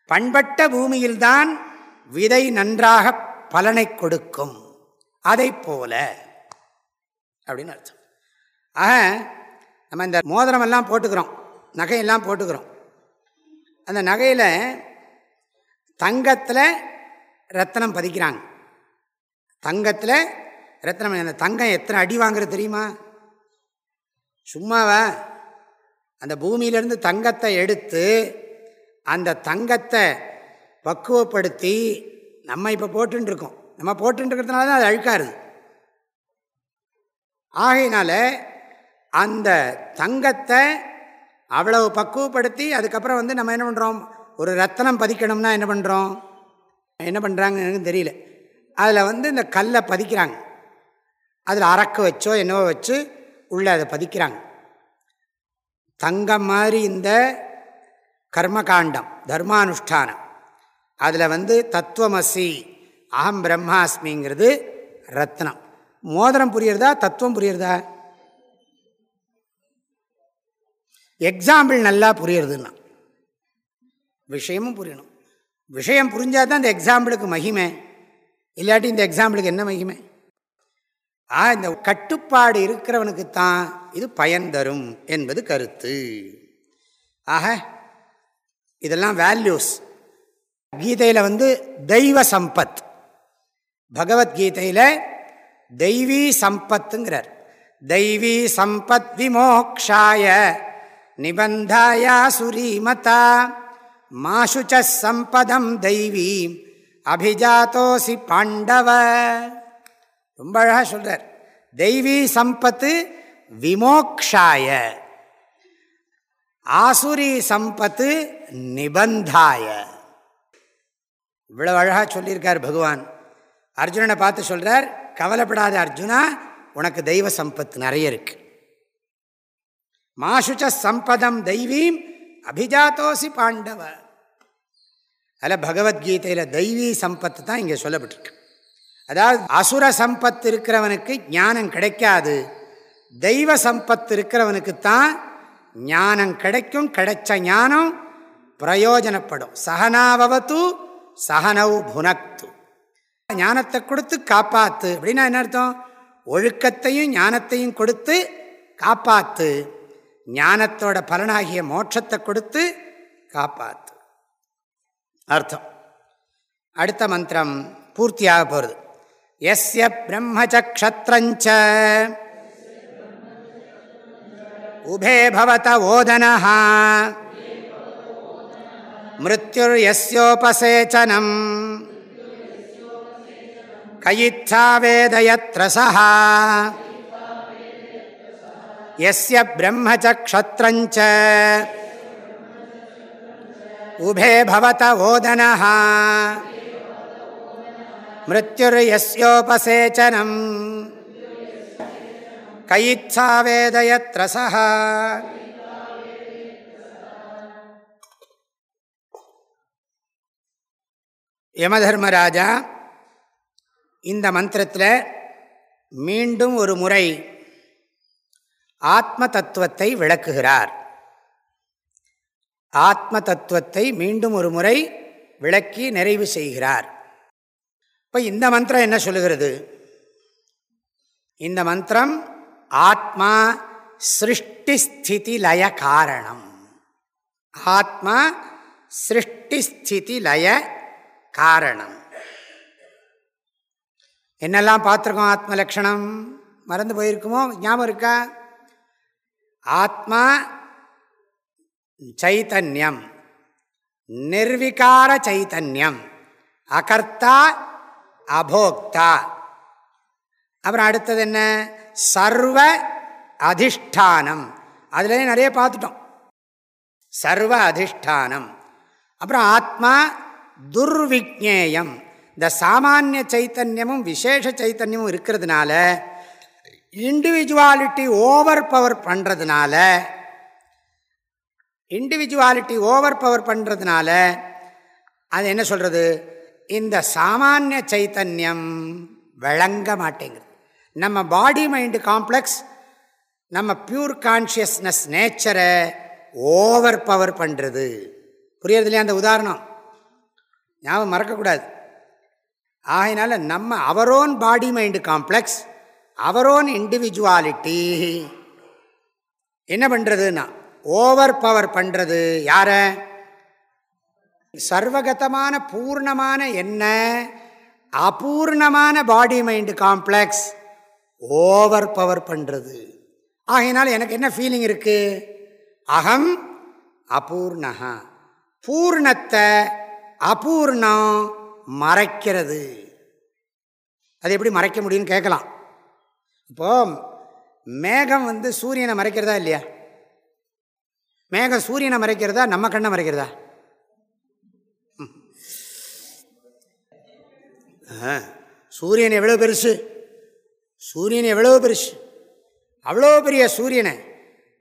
பண்பட்ட பூமியில்தான் விதை நன்றாக பலனை கொடுக்கும். அதை போல. அப்படின்னு அர்த்தம். ஆக நம்ம இந்த மோதிரமெல்லாம் போட்டுக்கிறோம். நகையெல்லாம் போட்டுக்கிறோம். அந்த நகையில் தங்கத்தில் ரத்தனம் பதிக்கிறாங்க. தங்கத்தில் ரத்தனம் அந்த தங்கம் எத்தனை அடி வாங்குறது தெரியுமா? சும்மாவா? அந்த பூமியிலேருந்து தங்கத்தை எடுத்து அந்த தங்கத்தை பக்குவப்படுத்தி நம்ம இப்போ போட்டுருக்கோம் நம்ம போட்டுருக்கிறதுனால தான் அது அழுக்காருது ஆகையினால அந்த தங்கத்தை அவ்வளவு பக்குவப்படுத்தி அதுக்கப்புறம் வந்து நம்ம என்ன பண்ணுறோம் ஒரு ரத்தனம் பதிக்கணும்னா என்ன பண்ணுறோம் என்ன பண்ணுறாங்கன்னு தெரியல. அதில் வந்து இந்த கல்லை பதிக்கிறாங்க. அதில் அரக்க வச்சோ என்னவோ வச்சு உள்ளே அதை பதிக்கிறாங்க. தங்கம் மாதிரி இந்த கர்மகாண்டம் தர்மானுஷ்டானம். அதில் வந்து தத்துவமசி அகம் பிரம்மாஸ்மிங்கிறது ரத்னம். மோதிரம் புரியறதா? தத்துவம் புரியறதா? எக்ஸாம்பிள் நல்லா புரியறதுன்னா. விஷயமும் புரியணும். விஷயம் புரிஞ்சால் தான் இந்த எக்ஸாம்பிளுக்கு மகிமை. இல்லாட்டி இந்த எக்ஸாம்பிளுக்கு என்ன மகிமை? ஆ இந்த கட்டுப்பாடு இருக்கிறவனுக்கு தான் இது பயன் தரும் என்பது கருத்து. ஆக இதெல்லாம் வேல்யூஸ் கீதையில் வந்து தெய்வ சம்பத். பகவத்கீதையில் தெய்வீ சம்பத்துங்கிறார். தெய்வீ சம்பத் விமோக்ஷாய. நிபந்தாயாசுரீமதா மாஷு சம்பதம் தெய்வீ. அபிஜாத்தோசி பாண்டவ. ரொம்ப அழகாக சொல்கிறார் தெய்வீ சம்பத்து விமோக்ஷாய. ஆசுரி சம்பத்து நிபந்தாய. இவ்வளவு அழகாக சொல்லியிருக்கார் பகவான். அர்ஜுனனை பார்த்து சொல்கிறார் கவலைப்படாத அர்ஜுனா உனக்கு தெய்வ சம்பத்து நிறைய இருக்கு. மாசுச்ச சம்பதம் தெய்வீம் அபிஜாத்தோசி பாண்டவ. அதில் பகவத்கீதையில் தெய்வீ சம்பத்து தான் இங்கே சொல்லப்பட்டிருக்கு. அதாவது அசுர சம்பத்து இருக்கிறவனுக்கு ஞானம் கிடைக்காது தெய்வ சம்பத்து இருக்கிறவனுக்கு தான் ஞானம் கிடைக்கும் கிடைச்ச ஞானம் பிரயோஜனப்படும். சகனாவத்து சகனவு புனக்து. ஞானத்தை கொடுத்து காப்பாத்து. அப்படின்னா என்ன அர்த்தம்? ஒழுக்கத்தையும் ஞானத்தையும் கொடுத்து காப்பாத்து. ஞானத்தோட பலனாகிய மோட்சத்தை கொடுத்து காப்பாத்து. அர்த்தம். அடுத்த மந்திரம் பூர்த்தியாக போகிறது எஸ்ய பிரம்மச்சக்ஷத்ரஞ்ச. உபே பவத ஓதனஹா. மிருத்யுர்யோபசேச்சனம் கயிச்சா எஸ்ய பிரம்மச்சக்ஷத்ரஞ்ச உபே பவத ஓதனः மிருத்யுர்யோபசேச்சனம் கையிச்சாவேதயத்ரசா யமதர்மராஜா இந்த மந்திரத்தில் மீண்டும் ஒரு முறை ஆத்ம தத்துவத்தை விளக்குகிறார். ஆத்ம தத்துவத்தை மீண்டும் ஒரு முறை விளக்கி நிறைவு செய்கிறார். இப்போ இந்த மந்திரம் என்ன சொல்லுகிறது? இந்த மந்திரம் ஆத்மா சிருஷ்டிஸ்திதி லய காரணம். ஆத்மா சிருஷ்டிஸ்திதி லய காரணம். என்னெல்லாம் பார்த்துருக்கோம் ஆத்ம லக்ஷணம் மறந்து போயிருக்குமோ? ஞாபகம் இருக்கா? ஆத்மா சைத்தன்யம் நிர்விகார சைத்தன்யம் அகர்த்தா அபோக்தா. அப்புறம் அடுத்தது என்ன? சர்வ அதிஷ்டானம். அதுலேயே நிறைய பார்த்துட்டோம். சர்வ அதிஷ்டானம். அப்புறம் ஆத்மா துர்விக்னேயம் இந்த சாமானிய சைத்தன்யமும் விசேஷ சைத்தன்யமும் இருக்கிறதுனால இண்டிவிஜுவாலிட்டி ஓவர் பவர் பண்ணுறதுனால இண்டிவிஜுவாலிட்டி ஓவர் பவர் பண்ணுறதுனால அது என்ன சொல்கிறது இந்த சாமானிய சைத்தன்யம் விளங்க மாட்டேங்குது. நம்ம பாடி மைண்டு காம்ப்ளெக்ஸ் நம்ம பியூர் கான்ஷியஸ்னஸ் நேச்சரை ஓவர் பவர் பண்ணுறது புரியறது இல்லையா அந்த உதாரணம்? ஞாபகம் மறக்கக்கூடாது. ஆகையினால நம்ம அவரோன் பாடி மைண்டு காம்ப்ளெக்ஸ் அவரோன் இண்டிவிஜுவாலிட்டி என்ன பண்ணுறதுன்னா ஓவர் பவர் பண்ணுறது யார? சர்வகதமான பூர்ணமான என்ன? அபூர்ணமான body mind complex over power பண்ணுறது ஆகையினால் எனக்கு என்ன ஃபீலிங் இருக்குது அகம் அபூர்ணகா பூர்ணத்தை அபூர்ணம் மறைக்கிறது. அது எப்படி மறைக்க முடியும்னு கேட்கலாம். இப்போ மேகம் வந்து சூரியனை மறைக்கிறதா இல்லையா? மேகம் சூரியனை மறைக்கிறதா நம்ம கண்ணை மறைக்கிறதா? சூரியன் எவ்வளோ பெருசு? சூரியன் எவ்வளோ பெருசு? அவ்வளோ பெரிய சூரியனை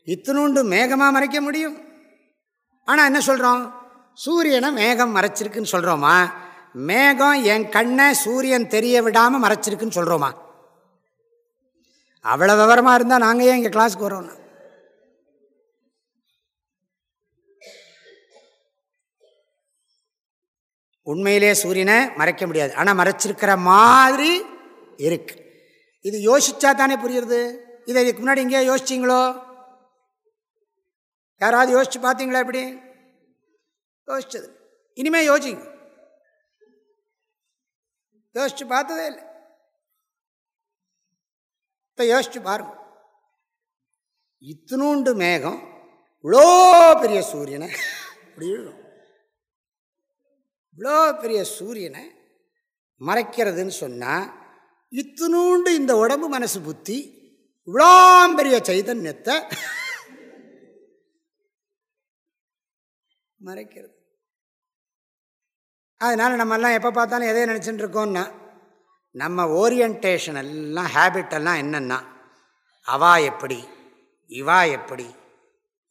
இத்தினூண்டு மேகமாக மறைக்க முடியும்? ஆனால் என்ன சொல்கிறோம் சூரியனை மேகம் மறைச்சிருக்குன்னு சொல்கிறோமா மேகம் என் கண்ணை சூரியன் தெரிய விடாமல் மறைச்சிருக்குன்னு சொல்கிறோமா அவ்வளோ விவரமாக இருந்தால் நாங்கள் ஏன் இங்கே கிளாஸுக்கு வரோம்னா உண்மையிலே சூரியனை மறைக்க முடியாது. ஆனால் மறைச்சிருக்கிற மாதிரி இருக்கு. இது யோசிச்சா தானே புரியுறது? இதை இதுக்கு முன்னாடி எங்கேயா யோசிச்சிங்களோ? யாராவது யோசிச்சு பார்த்தீங்களா எப்படி யோசிச்சது. இனிமே யோசிங்க. யோசிச்சு பார்த்ததே இல்லை. இப்போ யோசிச்சு பாருங்க. இத்தினூண்டு மேகம் இவ்வளோ பெரிய சூரியனை இப்படி இவ்வளோ பெரிய சூரியனை மறைக்கிறதுன்னு சொன்னால் இத்தினூண்டு இந்த உடம்பு மனசு புத்தி இவ்வளோ பெரிய சைதன்யத்தை மறைக்கிறது. அதனால் நம்மெல்லாம் எப்போ பார்த்தாலும் எதை நினச்சிட்டு இருக்கோம்னா நம்ம ஓரியன்டேஷன் எல்லாம் ஹேபிட் எல்லாம் என்னென்னா அவா எப்படி இவா எப்படி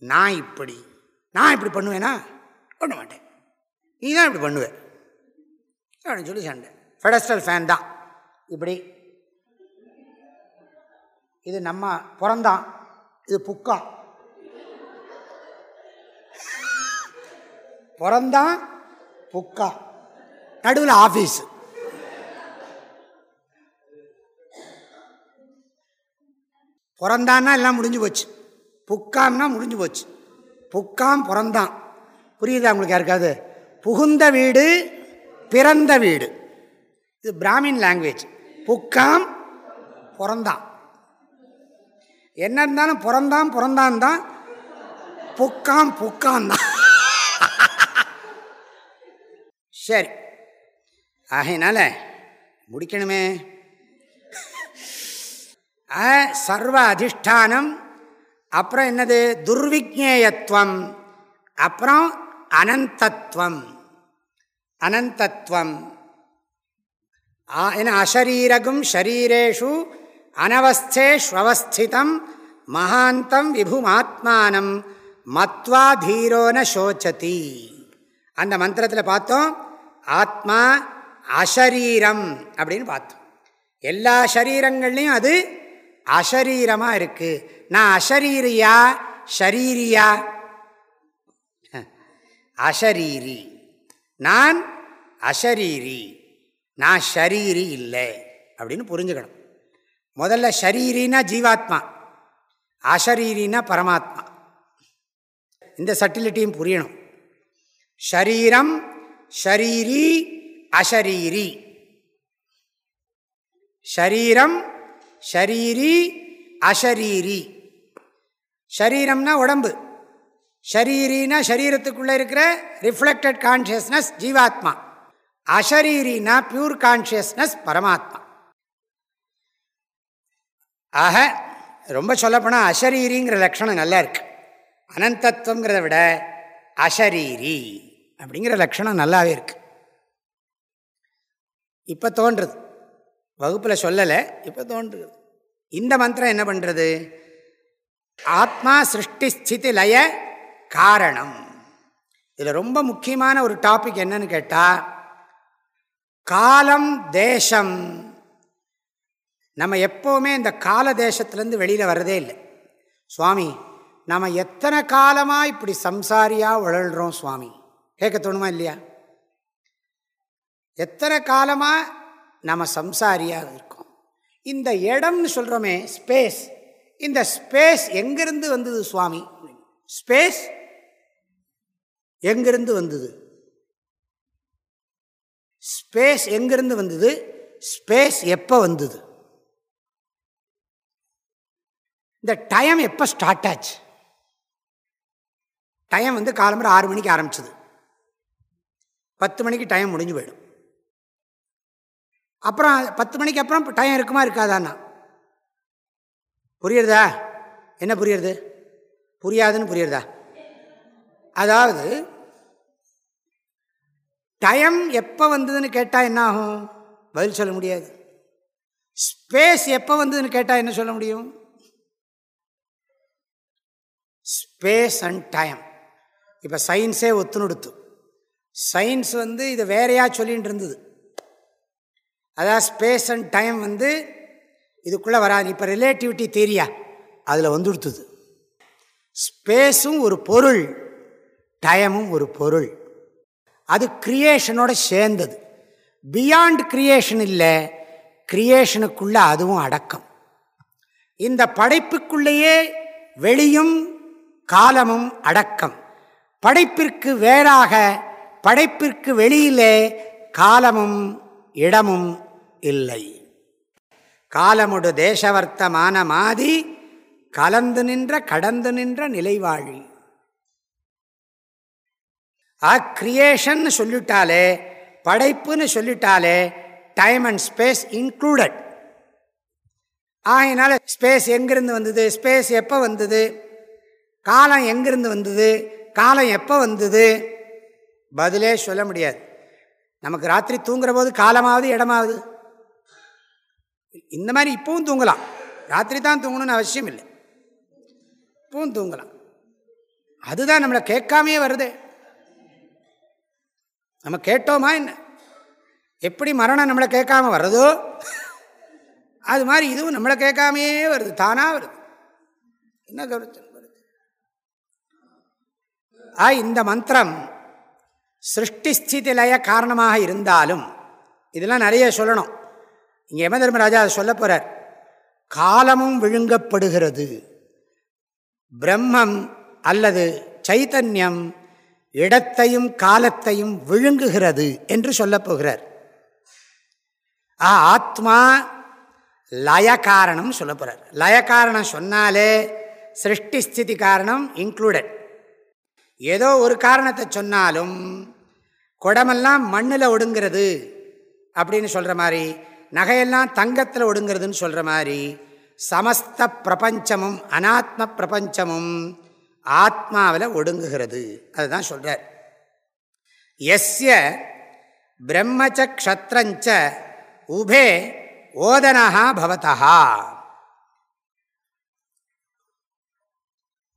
நான் இப்படி நான் இப்படி பண்ணுவேனா? பண்ண மாட்டேன். நீ தான் இப்படி பண்ணுவேன் அப்படின்னு சொல்லி சண்டை. ஃபெடஸ்டல் ஃபேன் தான். இப்படி. இது நம்ம பிறந்தான். இது புக்கா? பிறந்தான் புக்கா? நடுவில் ஆஃபீஸு பிறந்தான்னா எல்லாம் முடிஞ்சு போச்சு. புக்காம்னா முடிஞ்சு போச்சு. புக்காம் பிறந்தான். புரியுதா உங்களுக்கு யாருக்காவது? புகுந்த வீடு பிறந்த வீடு. இது பிராமின் லாங்குவேஜ் புக்காம் பிறந்தான். என்ன இருந்தாலும் பிறந்தான் பிறந்தான் தான். புக்காம் புக்கான் தான். சரி. ஆகையினால முடிக்கணுமே. சர்வ அதிஷ்டானம் அப்புறம் என்னது? துர்விக்னேயத்துவம் அப்புறம் அனந்தத்துவம் அனந்தத்துவம் என்ன? அசரீரகும் ஷரீரேஷு அனவஸ்தேஷ்வஸ்திதம் மகாந்தம் விபுமாத்மானம் மத்வா தீரோன சோச்சதி. அந்த மந்திரத்தில் பார்த்தோம். ஆத்மா அசரீரம் அப்படின்னு பார்த்தோம். எல்லா சரீரங்கள்லையும் அது அசரீரமாக இருக்குது நான் அசரீரியா? ஷரீரியா? அஷரீரி நான் அஷரீரி நான் ஷரீரி இல்லை அப்படின்னு புரிஞ்சுக்கணும். முதல்ல ஷரீரினா ஜீவாத்மா. அஷரீரினா பரமாத்மா. இந்த சட்டிலிட்டியும் புரியணும். ஷரீரம் ஷரீரி அஷரீரி ஷரீரம் ஷரீரி அஷரீரி. ஷரீரம்னா உடம்பு. ஷரீரினா ஷரீரத்துக்குள்ளே இருக்கிற ரிஃப்ளெக்டட் கான்ஷியஸ்னஸ் ஜீவாத்மா. அஷரீரினா பியூர் கான்ஷியஸ்னஸ் பரமாத்மா. ஆக ரொம்ப சொல்லப்போனால் அஷரீரிங்கிற லட்சணம் நல்லா இருக்கு. அனந்தத்துவங்கிறத விட அஷரீரி அப்படிங்கிற லட்சணம் நல்லாவே இருக்கு. இப்போ தோன்றுறது வகுப்பில் சொல்லலை இப்போ தோன்றுது. இந்த மந்திரம் என்ன பண்ணுறது ஆத்மா சிருஷ்டி ஸ்திதி லய காரணம். இதில் ரொம்ப முக்கியமான ஒரு டாபிக் என்னன்னு கேட்டால் காலம் தேசம். நம்ம எப்போவுமே இந்த கால தேசத்துலேருந்து வெளியில் வர்றதே இல்லை. சுவாமி நம்ம எத்தனை காலமாக இப்படி சம்சாரியாக உழல்றோம் சுவாமி? கேட்க தோணுமா இல்லையா? எத்தனை காலமாக நம்ம சம்சாரியாக இருக்கோம். இந்த இடம்னு சொல்கிறோமே ஸ்பேஸ் இந்த ஸ்பேஸ் எங்கிருந்து வந்தது சுவாமி? ஸ்பேஸ் எங்கிருந்து வந்தது? ஸ்பேஸ் எங்கிருந்து வந்தது? ஸ்பேஸ் எப்போ வந்தது? இந்த டைம் எப்போ ஸ்டார்ட் ஆச்சு? டைம் வந்து காலம்பரம் ஆறு மணிக்கு ஆரம்பிச்சது. பத்து மணிக்கு டைம் முடிஞ்சு போயிடும். அப்புறம் பத்து மணிக்கு அப்புறம் டைம் இருக்குமா இருக்காதான்னா. புரியுறதா? என்ன புரியுறது? புரியாதுன்னு புரியுறதா? அதாவது டைம் எப்போ வந்ததுன்னு கேட்டால் என்ன ஆகும்? பதில் சொல்ல முடியாது. ஸ்பேஸ் எப்போ வந்ததுன்னு கேட்டால் என்ன சொல்ல முடியும்? ஸ்பேஸ் அண்ட் டைம் இப்போ சயின்ஸே ஒத்துணுடுத்து சயின்ஸ் வந்து இதை வேறையாக சொல்லிகிட்டு இருந்தது. அதாவது ஸ்பேஸ் அண்ட் டைம் வந்து இதுக்குள்ளே வராது. இப்போ ரிலேட்டிவிட்டி தெரியா அதில் வந்துடுத்துது. ஸ்பேஸும் ஒரு பொருள் டைமும் ஒரு பொருள். அது கிரியேஷனோட சேர்ந்தது. பியாண்ட் கிரியேஷன் இல்லை கிரியேஷனுக்குள்ளே அதுவும் அடக்கம். இந்த படைப்புக்குள்ளேயே வெளியும் காலமும் அடக்கம். படைப்பிற்கு வேறாக படைப்பிற்கு வெளியிலே காலமும் இடமும் இல்லை. காலமுடு தேசவர்த்தமான மாதி கலந்து நின்ற கடந்து நின்ற நிலைவாழி. ஆ கிரியேஷன் சொல்லிட்டாலே படைப்புன்னு சொல்லிட்டாலே டைம் அண்ட் ஸ்பேஸ் இன்க்ளூடட் ஆகினால ஸ்பேஸ் எங்கிருந்து வந்தது? ஸ்பேஸ் எப்போ வந்தது? காலம் எங்கிருந்து வந்தது? காலம் எப்போ வந்தது? பதிலே சொல்ல முடியாது. நமக்கு ராத்திரி தூங்குற போது காலமாவது இடமாவது. இந்த மாதிரி இப்பவும் தூங்கலாம். ராத்திரி தான் தூங்கணும்னு அவசியம் இல்லை. இப்பவும் தூங்கலாம். அதுதான் நம்மளை கேட்காமையே வருது. நம்ம கேட்டோமா என்ன? எப்படி மரணம் நம்மளை கேட்காம வர்றதோ அது மாதிரி இதுவும் நம்மளை கேட்காமையே வருது. தானாக வருது. என்ன கௌரவம் வருது ஆ இந்த மந்திரம் சிருஷ்டி ஸ்திதி லய காரணமாக இருந்தாலும் இதெல்லாம் நிறைய சொல்லணும். இங்கே யம தர்மராஜா அதை சொல்ல போகிறார் காலமும் விழுங்கப்படுகிறது. பிரம்மம் அல்லது சைத்தன்யம் இடத்தையும் காலத்தையும் விழுங்குகிறது என்று சொல்லப்போகிறார் ஆ ஆத்மா லய காரணம் சொல்ல போகிறார் லய காரணம் சொன்னாலே சிருஷ்டி ஸ்திதி காரணம் இன்க்ளூடட் ஏதோ ஒரு காரணத்தை சொன்னாலும் குடமெல்லாம் மண்ணில் ஒடுங்கிறது அப்படின்னு சொல்கிற மாதிரி நகையெல்லாம் தங்கத்தில் ஒடுங்கிறதுன்னு சொல்கிற மாதிரி சமஸ்த பிரபஞ்சமும் அனாத்ம பிரபஞ்சமும் ஆத்மாவில் ஒடுங்குகிறது. அதுதான் சொல்கிறார் எஸ்ய பிரம்மச்ச க்ஷத்ரஞ்ச உபே ஓதனஹா பவதா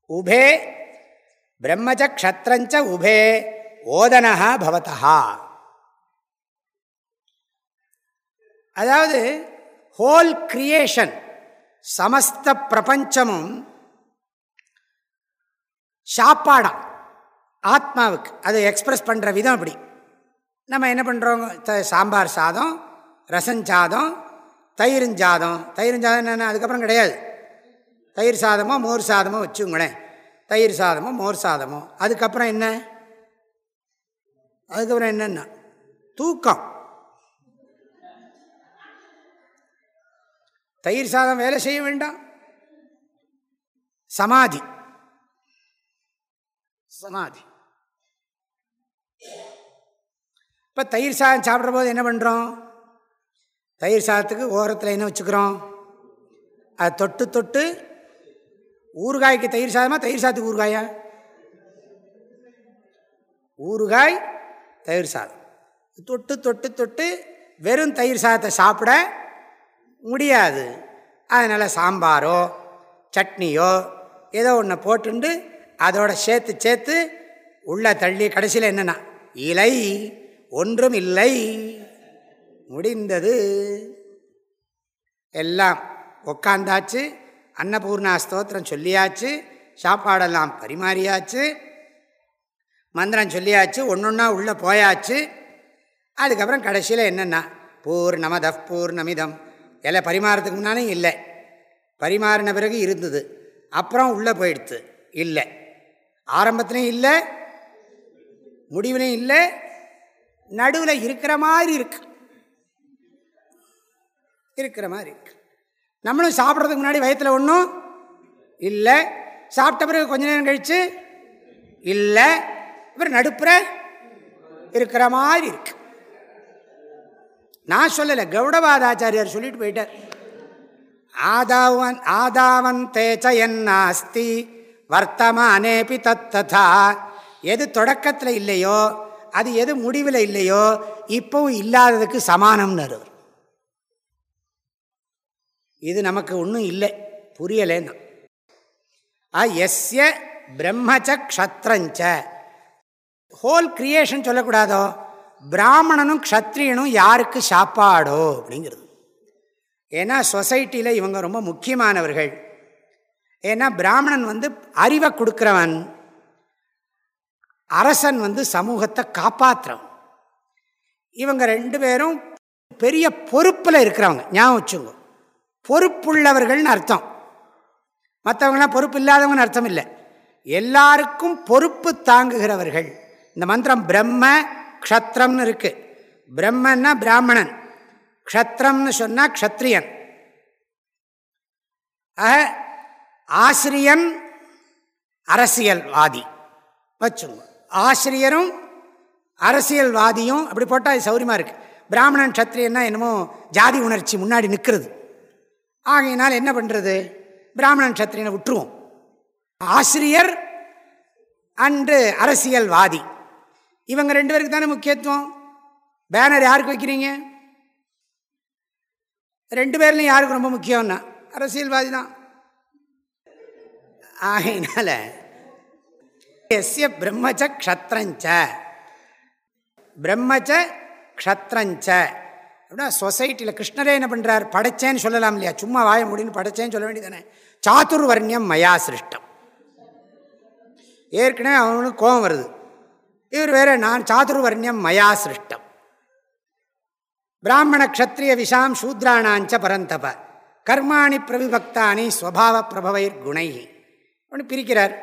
உபே பிரம்மச்ச க்ஷத்ரஞ்ச உபே ஓதனஹா பவதா அதாவது ஹோல் கிரியேஷன் சமஸ்த பிரபஞ்சமும் சாப்பாடா ஆத்மாவுக்கு அதை எக்ஸ்பிரஸ் பண்ணுற விதம் அப்படி. நம்ம என்ன பண்ணுறோம் சாம்பார் சாதம் ரசஞ்சாதம் தயிர்ஞ்சாதம் தயிர்ஞ்சாதம் என்னென்ன? அதுக்கப்புறம் கிடையாது. தயிர் சாதமோ மோர் சாதமோ வச்சுங்களேன் தயிர் சாதமோ மோர் சாதமோ. அதுக்கப்புறம் என்ன? அதுக்கப்புறம் என்னென்ன? தூக்கம். தயிர் சாதம் வேலை செய்ய வேண்டாம். சமாதி. சமாதி. இப்போ தயிர் சாதம் சாப்பிட்ற போது என்ன பண்ணுறோம் தயிர் சாதத்துக்கு ஓரத்தில் என்ன வச்சுக்கிறோம். அதை தொட்டு தொட்டு ஊறுகாய்க்கு தயிர் சாதமாக தயிர் சாதத்துக்கு ஊறுகாயா? ஊறுகாய் தயிர் சாதம். தொட்டு தொட்டு தொட்டு வெறும் தயிர் சாதத்தை சாப்பிட முடியாது. அதனால் சாம்பாரோ சட்னியோ ஏதோ ஒன்று போட்டுண்டு அதோட சேர்த்து சேர்த்து உள்ள தள்ளி கடைசியில் என்னென்னா இலை ஒன்றும் இல்லை. முடிந்தது. எல்லாம் உக்காந்தாச்சு. அன்னபூர்ணா ஸ்தோத்திரம் சொல்லியாச்சு. சாப்பாடெல்லாம் பரிமாறியாச்சு. மந்திரம் சொல்லியாச்சு. ஒன்று ஒன்றா உள்ளே போயாச்சு. அதுக்கப்புறம் கடைசியில் என்னென்னா பூர்ணமத பூர்ணமிதம். இலை பரிமாறத்துக்கு முன்னாலும் இல்லை. பரிமாறின பிறகு இருந்தது. அப்புறம் உள்ளே போயிடுத்து. இல்லை. ஆரம்பத்துலேயும் இல்லை. முடிவுலையும் இல்லை. நடுவில் இருக்கிற மாதிரி இருக்கு. இருக்கிற மாதிரி இருக்கு. நம்மளும் சாப்பிட்றதுக்கு முன்னாடி வயத்தில் ஒன்றும் இல்லை. சாப்பிட்ட பிறகு கொஞ்ச நேரம் கழித்து இல்லை. அப்புறம் நடுப்புற இருக்கிற மாதிரி இருக்கு. நான் சொல்லலை கௌடபாதாச்சாரியார் சொல்லிட்டு போயிட்டார். ஆதாவன் ஆதாவன் தேச்ச என்னாஸ்தி வர்த்தமானேபி தத்ததா. எது தொடக்கத்தில் இல்லையோ அது எது முடிவில் இல்லையோ இப்போவும் இல்லாததுக்கு சமானம்னு இது நமக்கு ஒன்றும் இல்லை புரியலேன்னா. ஆ எஸ்ய பிரம்மச்ச க்ஷத்ரஞ்ச. Whole creation சொல்லக்கூடாதோ? பிராமணனும் க்ஷத்ரியனும் யாருக்கு சாப்பாடோ அப்படிங்கிறது. ஏன்னா சொசைட்டியில் இவங்க ரொம்ப முக்கியமானவர்கள். ஏன்னா பிராமணன் வந்து அறிவை கொடுக்குறவன். அரசன் வந்து சமூகத்தை காப்பாற்றுறவன் இவங்க ரெண்டு பேரும் பெரிய பொறுப்பில் இருக்கிறவங்க. ஞாபகம் வச்சுங்க பொறுப்புள்ளவர்கள்னு அர்த்தம். மற்றவங்களாம் பொறுப்பு இல்லாதவங்கன்னு அர்த்தம் இல்லை. எல்லாருக்கும் பொறுப்பு தாங்குகிறவர்கள். இந்த மந்திரம் பிரம்ம க்ஷத்ரம்னு இருக்குது பிரம்மன்னா பிராமணன். க்ஷத்ரம்னு சொன்னால் க்ஷத்ரியன். ஆக ஆசிரியன் அரசியல்வாதி. வச்சுங்க. ஆசிரியரும் அரசியல்வாதியும் அப்படி போட்டால் அது சௌரியமாக இருக்குது பிராமணன் சத்திரியன்னா என்னமோ ஜாதி உணர்ச்சி முன்னாடி நிற்கிறது ஆகையினால் என்ன பண்ணுறது பிராமணன் க்ஷத்ரியனை விட்டுருவோம். ஆசிரியர் அன்று அரசியல்வாதி. இவங்க ரெண்டு பேருக்கு தானே முக்கியத்துவம்? பேனர் யாருக்கு வைக்கிறீங்க? ரெண்டு பேர்லையும் யாருக்கு ரொம்ப முக்கியம்னா? அரசியல்வாதி தான் ஆகையினால எஸ்ய பிரம்மச்ச க்ஷத்ரஞ்ச. பிரம்மச்ச க்ஷத்ரஞ்ச. அப்படின்னா சொசைட்டியில் கிருஷ்ணரே என்ன பண்ணுறார் படைச்சேன்னு சொல்லலாம் இல்லையா? சும்மா வாய முடின்னு படைச்சேன்னு சொல்ல வேண்டியதானே சாத்துர்வர்ணியம் மயா சிருஷ்டம் ஏற்கனவே அவனுக்கு கோபம் வருது. இவர் வேற நான் சாதுர்வர்ணியம் மயா சிருஷ்டம். பிராமண க்ஷத்ரிய விஷாம் சூத்ராணாஞ்ச பரந்தப. கர்மாணி பிரவிபக்தானி ஸ்வபாவ பிரபவைர் குணை ஒன்று பிரிக்கிறார்.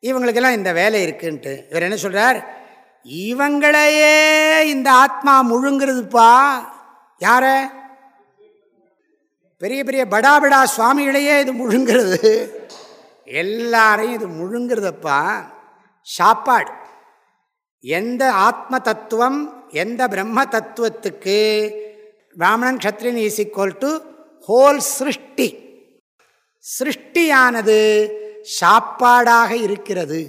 இவங்களுக்கெல்லாம் இந்த வேலை இருக்குன்ட்டு இவர் என்ன சொல்கிறார் இவங்களையே இந்த ஆத்மா முழுங்கிறதுப்பா. யார? பெரிய பெரிய படா படா சுவாமிகளையே இது முழுங்கிறது. எல்லாரையும் இது முழுங்கிறதப்பா. சாப்பாடு. எந்த ஆத்ம தத்துவம் எந்த பிரம்ம தத்துவத்துக்கு பிராமணன் க்ஷத்ரியன் இஸ் ஈக்குவல் டு ஹோல் சிருஷ்டி. சிருஷ்டியானது சாப்பாடாக இருக்கிறது.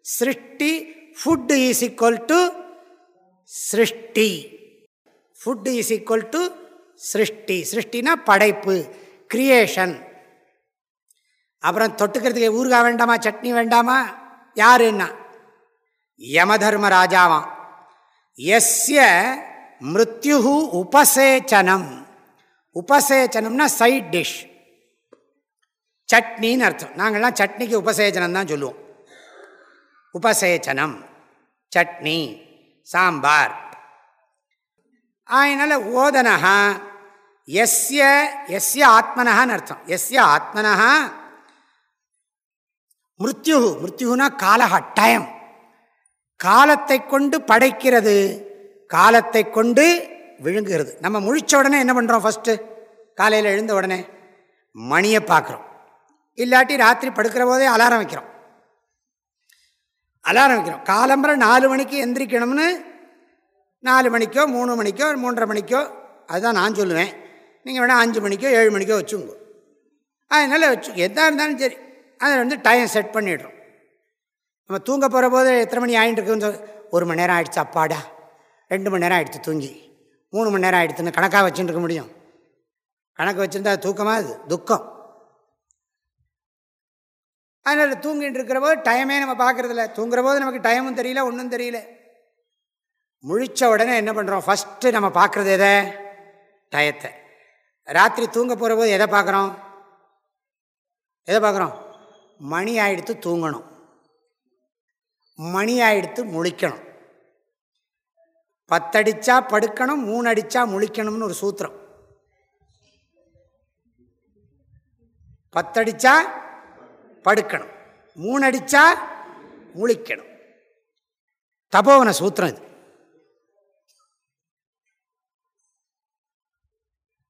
சிருஷ்டி ஃபுட் இஸ் ஈக்குவல் டு சிருஷ்டி. ஃபுட் இஸ் ஈக்குவல் டு சிருஷ்டி. சிருஷ்டினா படைப்பு கிரியேஷன் அப்புறம் தொட்டுக்கிறதுக்கு ஊறுகாய் வேண்டாமா சட்னி வேண்டாமா யாருன்னா? யமதர்ம ராஜாவாம் எஸ்ய மிருத்யு உபசேச்சனம். உபசேச்சனம்னா சைட் டிஷ். சட்னின்னு அர்த்தம். நாங்கள்லாம் சட்னிக்கு உபசேச்சனம் தான் சொல்லுவோம். உபசேச்சனம் சட்னி சாம்பார். அதனால் ஓதனஹா எஸ்ய எஸ்ய ஆத்மனஹான்னு அர்த்தம். எஸ்ய ஆத்மனஹா மிருத்யு மிருத்யுனா காலஹா டைம் காலத்தை கொண்டு படைக்கிறது. காலத்தை கொண்டு விழுங்குகிறது. நம்ம முழிச்ச உடனே என்ன பண்ணுறோம் ஃபஸ்ட்டு காலையில் எழுந்த உடனே மணியை பார்க்குறோம். இல்லாட்டி ராத்திரி படுக்கிற போதே அலாரம் வைக்கிறோம். அலாரம் வைக்கிறோம். காலம்பரம் நாலு மணிக்கு எந்திரிக்கணும்னு நாலு மணிக்கோ மூணு மணிக்கோ மூன்றரை மணிக்கோ அதுதான் நான் சொல்லுவேன். நீங்கள் வேணால் அஞ்சு மணிக்கோ ஏழு மணிக்கோ வச்சுங்க. அதனால் வச்சு எதாக இருந்தாலும் சரி. அதை வந்து டைம் செட் பண்ணிடுறோம். நம்ம தூங்க போகிற போது எத்தனை மணி ஆகிட்டு இருக்குன்னு ஒரு மணி நேரம் ஆகிடுச்சு அப்பாடா. ரெண்டு மணி நேரம் ஆகிடுச்சு தூங்கி. மூணு மணி நேரம் ஆகிடுச்சுன்னு கணக்காக வச்சுட்டு இருக்க முடியும். கணக்கு வச்சுருந்தா தூக்கமாக அது துக்கம். அதனால் தூங்கிட்டு இருக்கிற போது டைமே நம்ம பார்க்குறதில்ல தூங்குற போது நமக்கு டைமும் தெரியல ஒன்றும் தெரியல. முழித்த உடனே என்ன பண்ணுறோம் ஃபஸ்ட்டு நம்ம பார்க்குறது எதை? டயத்தை. ராத்திரி தூங்க போகிற போது எதை பார்க்குறோம் எதை பார்க்குறோம் மணி ஆகிடுத்து தூங்கணும். மணியாக எடுத்து முழிக்கணும். பத்தடிச்சா படுக்கணும் மூணு அடித்தா முழிக்கணும்னு ஒரு சூத்திரம். பத்தடிச்சா படுக்கணும் மூணு அடித்தா முழிக்கணும். தபோவன சூத்திரம் இது.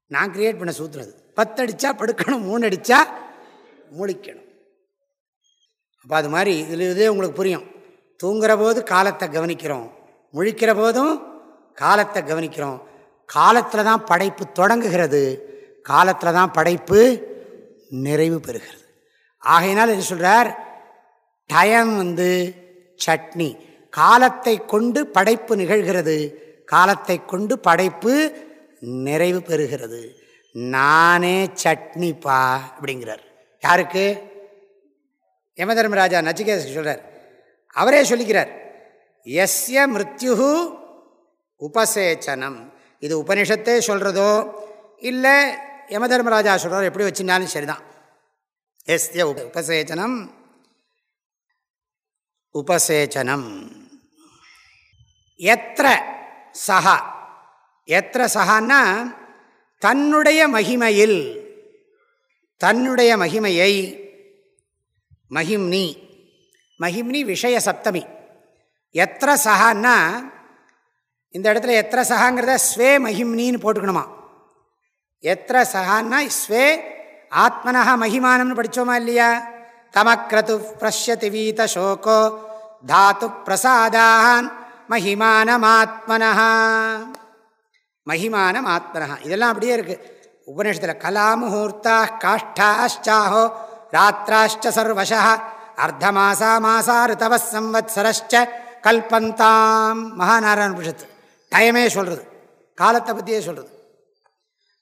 நான் கிரியேட் பண்ண சூத்திரம் அது பத்தடிச்சா படுக்கணும் மூணு அடித்தா முழிக்கணும். அப்போ அது மாதிரி இதில் இதே உங்களுக்கு புரியும். தூங்குற போது காலத்தை கவனிக்கிறோம். முழிக்கிற போதும் காலத்தை கவனிக்கிறோம். காலத்தில் தான் படைப்பு தொடங்குகிறது. காலத்தில் தான் படைப்பு நிறைவு பெறுகிறது. ஆகையினால் என்ன சொல்கிறார் டயம் வந்து சட்னி. காலத்தை கொண்டு படைப்பு நிகழ்கிறது. காலத்தை கொண்டு படைப்பு நிறைவு பெறுகிறது. நானே சட்னிப்பா அப்படிங்கிறார். யாருக்கு? யமதர்மராஜா நச்சிகேத சொல்கிறார் அவரே சொல்லிக்கிறார். எஸ்ய மிருத்யு உபசேச்சனம். இது உபனிஷத்தே சொல்கிறதோ இல்லை யமதர்மராஜா சொல்கிறார் எப்படி வச்சுருந்தாலும் சரிதான். எஸ்ய உபசேச்சனம். உபசேச்சனம். எத்திர சஹா. எத்திர சகான்னா தன்னுடைய மகிமையில். தன்னுடைய மகிமையை. மகிம்னி. மகிம்னி விஷய சப்தமி. எத்திர சகான்னா இந்த இடத்துல எத்திர சகாங்கிறத ஸ்வே மகிம்னின்னு போட்டுக்கணுமா? எத்திர சகான்னா ஸ்வே ஆத்மனா மகிமானம்னு படித்தோமா இல்லையா? தமக்ரது பிரஷ்யதி வீத சோகோ தாத்து பிரசாதான் மகிமானமாத்மனா மகிமானம் ஆத்மனா இதெல்லாம் அப்படியே இருக்குது உபநிஷத்தில் கலாமுகூர்த்தா காஷ்டாஷ்சாஹோ ராத்திராஷ்ட சர்வசா அர்த்தமாசா மாசா ரிதவ சம்வத்சரஷ்ட கல்பந்தாம் மகாநாராயண புஷத்து டைமே சொல்கிறது காலத்தை பற்றியே சொல்கிறது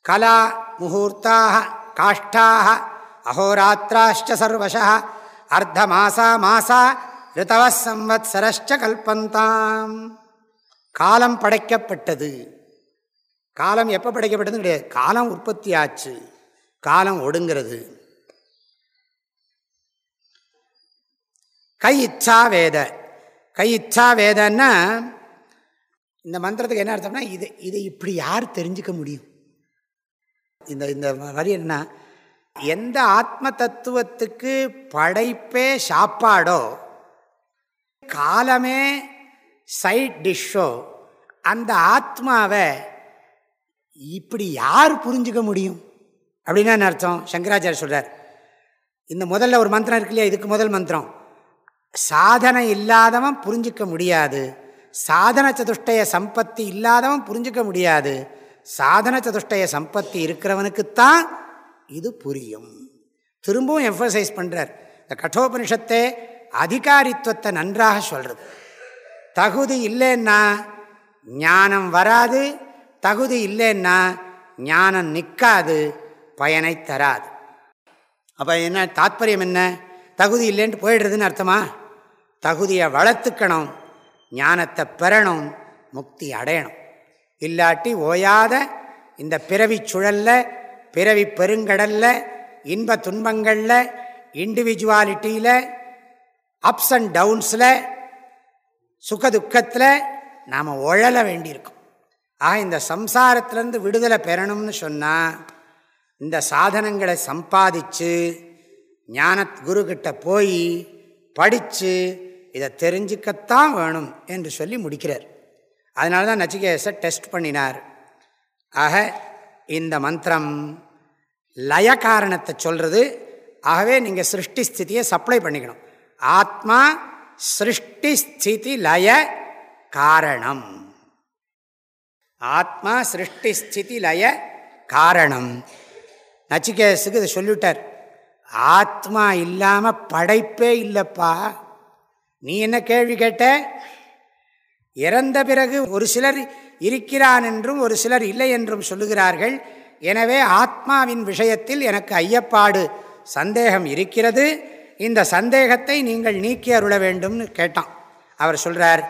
கலா முகூர்த்தாக காஷ்டாக அஹோராத்திராஷ்ட சர்வச அர்த்தமாசா மாசா ரிதவ சம்வத்சரஷ்ட கல்பந்தாம்। காலம் படைக்கப்பட்டது. காலம் எப்போ படைக்கப்பட்டதுன்னு கிடையாது. காலம் உற்பத்தி ஆச்சு காலம் ஒடுங்கிறது. கை இச்சா வேத கை இச்சா வேதன்னா இந்த மந்திரத்துக்கு என்ன அர்த்தம்னா இது இதை இப்படி யார் தெரிஞ்சுக்க முடியும்? இந்த இந்த வரி என்ன எந்த ஆத்ம தத்துவத்துக்கு படைப்பே சாப்பாடோ காலமே சைட் டிஷ்ஷோ அந்த ஆத்மாவை இப்படி யார் புரிஞ்சுக்க முடியும்? அப்படின்னா என்ன அர்த்தம்? சங்கராச்சாரிய சொல்கிறார் இந்த முதல்ல ஒரு மந்திரம் இருக்கு இல்லையா? இதுக்கு முதல் மந்திரம். சாதனை இல்லாதவன் புரிஞ்சிக்க முடியாது. சாதன சதுஷ்டய சம்பத்தி இல்லாதவன் புரிஞ்சிக்க முடியாது. சாதன சதுஷ்டய சம்பத்தி இருக்கிறவனுக்குத்தான் இது புரியும். திரும்பவும் எம்ஃபசைஸ் பண்ணுறார் இந்த கட்டோபனிஷத்தை அதிகாரித்துவத்தை நன்றாக சொல்கிறது தகுதி இல்லைன்னா ஞானம் வராது. தகுதி இல்லைன்னா ஞானம் நிற்காது பயனை தராது. அப்போ என்ன தாத்பரியம் என்ன? தகுதி இல்லைன்ட்டு போயிடுறதுன்னு அர்த்தமா? தகுதியை வளர்த்துக்கணும் ஞானத்தை பெறணும் முக்தி அடையணும். இல்லாட்டி ஓயாத இந்த பிறவி சுழலில் பிறவி பெருங்கடலில் இன்ப துன்பங்களில் இண்டிவிஜுவாலிட்டியில் அப்ஸ் அண்ட் டவுன்ஸில் சுகதுக்கத்தில் நாம் உழல வேண்டியிருக்கும். ஆக இந்த சம்சாரத்திலேருந்து விடுதலை பெறணும்னு சொன்னால் இந்த சாதனங்களை சம்பாதிச்சு ஞான குருக்கிட்ட போய் படித்து இதை தெரிஞ்சுக்கத்தான் வேணும் என்று சொல்லி முடிக்கிறார். அதனால தான் நச்சிகேச டெஸ்ட் பண்ணினார். ஆக இந்த மந்திரம் லய காரணத்தை சொல்கிறது ஆகவே நீங்கள் சிருஷ்டி ஸ்திதியை சப்ளை பண்ணிக்கணும். ஆத்மா சிருஷ்டி ஸ்திதி லய காரணம். ஆத்மா சிருஷ்டி ஸ்திதி லய காரணம். நச்சிகேசுக்கு இதை சொல்லிவிட்டார். ஆத்மா இல்லாமல் படைப்பே இல்லைப்பா. நீ என்ன கேள்வி கேட்ட? இறந்த பிறகு ஒரு சிலர் இருக்கிறான் என்றும் ஒரு சிலர் இல்லை என்றும் சொல்லுகிறார்கள். எனவே ஆத்மாவின் விஷயத்தில் எனக்கு ஐயப்பாடு சந்தேகம் இருக்கிறது. இந்த சந்தேகத்தை நீங்கள் நீக்கி அருள வேண்டும்னு கேட்டான். அவர் சொல்கிறார்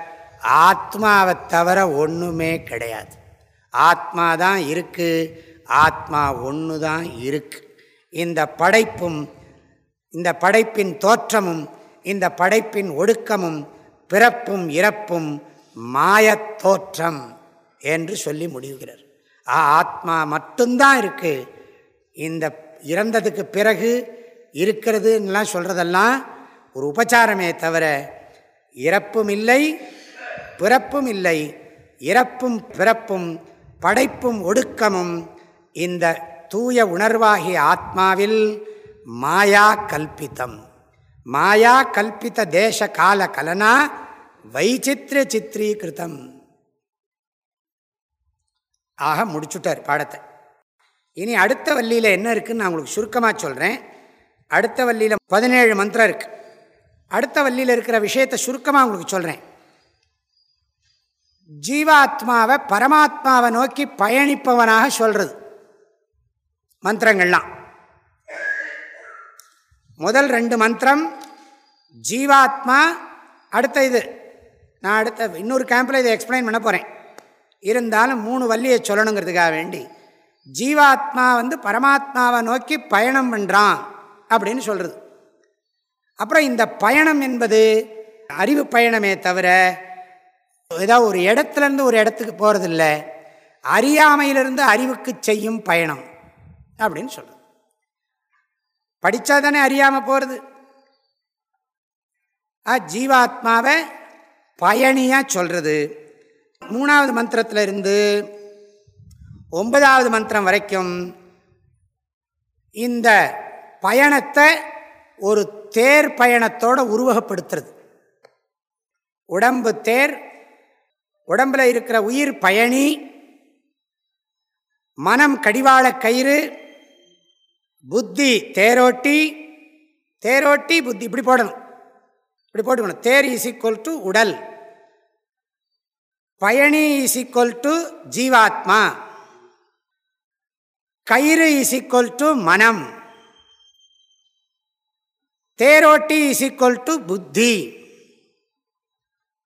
ஆத்மாவை தவிர ஒன்றுமே கிடையாது. ஆத்மா தான் இருக்குது ஆத்மா ஒன்று தான் இருக்குது இந்த படைப்பும் இந்த படைப்பின் தோற்றமும் இந்த படைப்பின் ஒடுக்கமும் பிறப்பும் இறப்பும் மாயத் தோற்றம் என்று சொல்லி முடிவுகிறார். ஆ ஆத்மா மட்டும்தான் இருக்குது இந்த இறந்ததுக்கு பிறகு இருக்கிறதுன்னெலாம் சொல்கிறதெல்லாம் ஒரு உபச்சாரமே தவிர இறப்பும் இல்லை பிறப்பும் இல்லை. இறப்பும் பிறப்பும் படைப்பும் ஒடுக்கமும் இந்த தூய உணர்வாகிய ஆத்மாவில் மாயா கல்பித்தம். மாயா கல்பித தேச கால கலனா வைச்சித்ர சித்திரீகிருத்தம் ஆக முடிச்சுட்டார் பாடத்தை. இனி அடுத்த வள்ளியில் என்ன இருக்குன்னு நான் உங்களுக்கு சுருக்கமாக சொல்கிறேன் அடுத்த வள்ளியில் பதினேழு மந்திரம் இருக்குது அடுத்த வள்ளியில் இருக்கிற விஷயத்தை சுருக்கமாக உங்களுக்கு சொல்கிறேன் ஜீவாத்மாவை பரமாத்மாவை நோக்கி பயணிப்பவனாக சொல்கிறது மந்திரங்கள்லாம். முதல் ரெண்டு மந்திரம் ஜீவாத்மா. அடுத்த இது நான் அடுத்த இன்னொரு கேம்பில் இதை எக்ஸ்பிளைன் பண்ண போகிறேன் இருந்தாலும் மூணு வள்ளியை சொல்லணுங்கிறதுக்காக வேண்டி ஜீவாத்மா வந்து பரமாத்மாவை நோக்கி பயணம் பண்ணுறான் அப்படின்னு சொல்கிறது அப்புறம் இந்த பயணம் என்பது அறிவு பயணமே தவிர ஏதாவது ஒரு இடத்துலேருந்து ஒரு இடத்துக்கு போகிறதில்ல அறியாமையிலிருந்து அறிவுக்கு செய்யும் பயணம் அப்படின்னு சொல்கிறது படித்தா தானே அறியாமல் போகிறது ஆ ஜீவாத்மாவை பயணியாக சொல்கிறது மூணாவது மந்திரத்தில் இருந்து ஒன்பதாவது மந்திரம் வரைக்கும் இந்த பயணத்தை ஒரு தேர் பயணத்தோடு உருவகப்படுத்துறது. உடம்பு தேர் உடம்பில் இருக்கிற உயிர் பயணி மனம் கடிவாள கயிறு புத்தி தேரோட்டி தேரோட்டி புத்தி. இப்படி போடணும். இப்படி போட்டுக்கணும். தேர் இஸ் ஈக்குவல் டு உடல். பயணி இஸ் ஈக்குவல் டு ஜீவாத்மா. கயிறு இஸ் ஈக்குவல் டு மனம். தேரோட்டி இஸ் ஈக்குவல் டு புத்தி.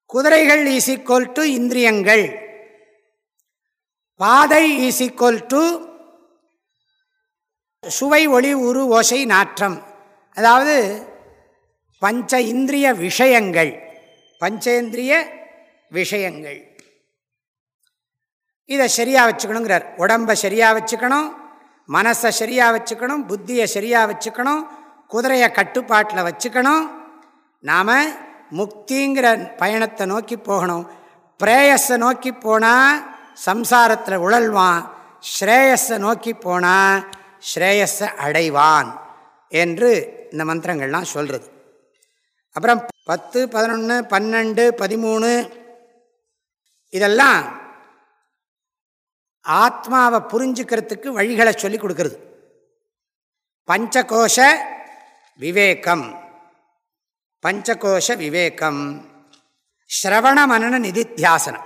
குதிரைகள் இஸ் ஈக்குவல் டு இந்திரியங்கள். பாதை இஸ் ஈக்குவல் டு சுவை ஒளி உரு ஓசை நாற்றம். அதாவது பஞ்ச இந்திரிய விஷயங்கள். பஞ்சேந்திரிய விஷயங்கள். இதை சரியாக வச்சுக்கணுங்கிறார். உடம்பை சரியாக வச்சுக்கணும் மனசை சரியாக வச்சுக்கணும் புத்தியை சரியாக வச்சுக்கணும் குதிரையை கட்டுப்பாட்டில் வச்சுக்கணும். நாம் முக்திங்கிற பயணத்தை நோக்கி போகணும். பிரேயஸை நோக்கி போனால் சம்சாரத்தில் உழல்வான். ஸ்ரேயஸை நோக்கி போனால் ஸ்ரேயஸை அடைவான் என்று இந்த மந்திரங்கள்லாம் சொல்கிறது அப்புறம் பத்து பதினொன்று பன்னெண்டு பதிமூணு இதெல்லாம் ஆத்மாவை புரிஞ்சுக்கிறதுக்கு வழிகளை சொல்லி கொடுக்கறது. பஞ்சகோஷ விவேகம். பஞ்சகோஷ விவேகம். ஸ்ரவண மனன நிதித்தியாசனம்.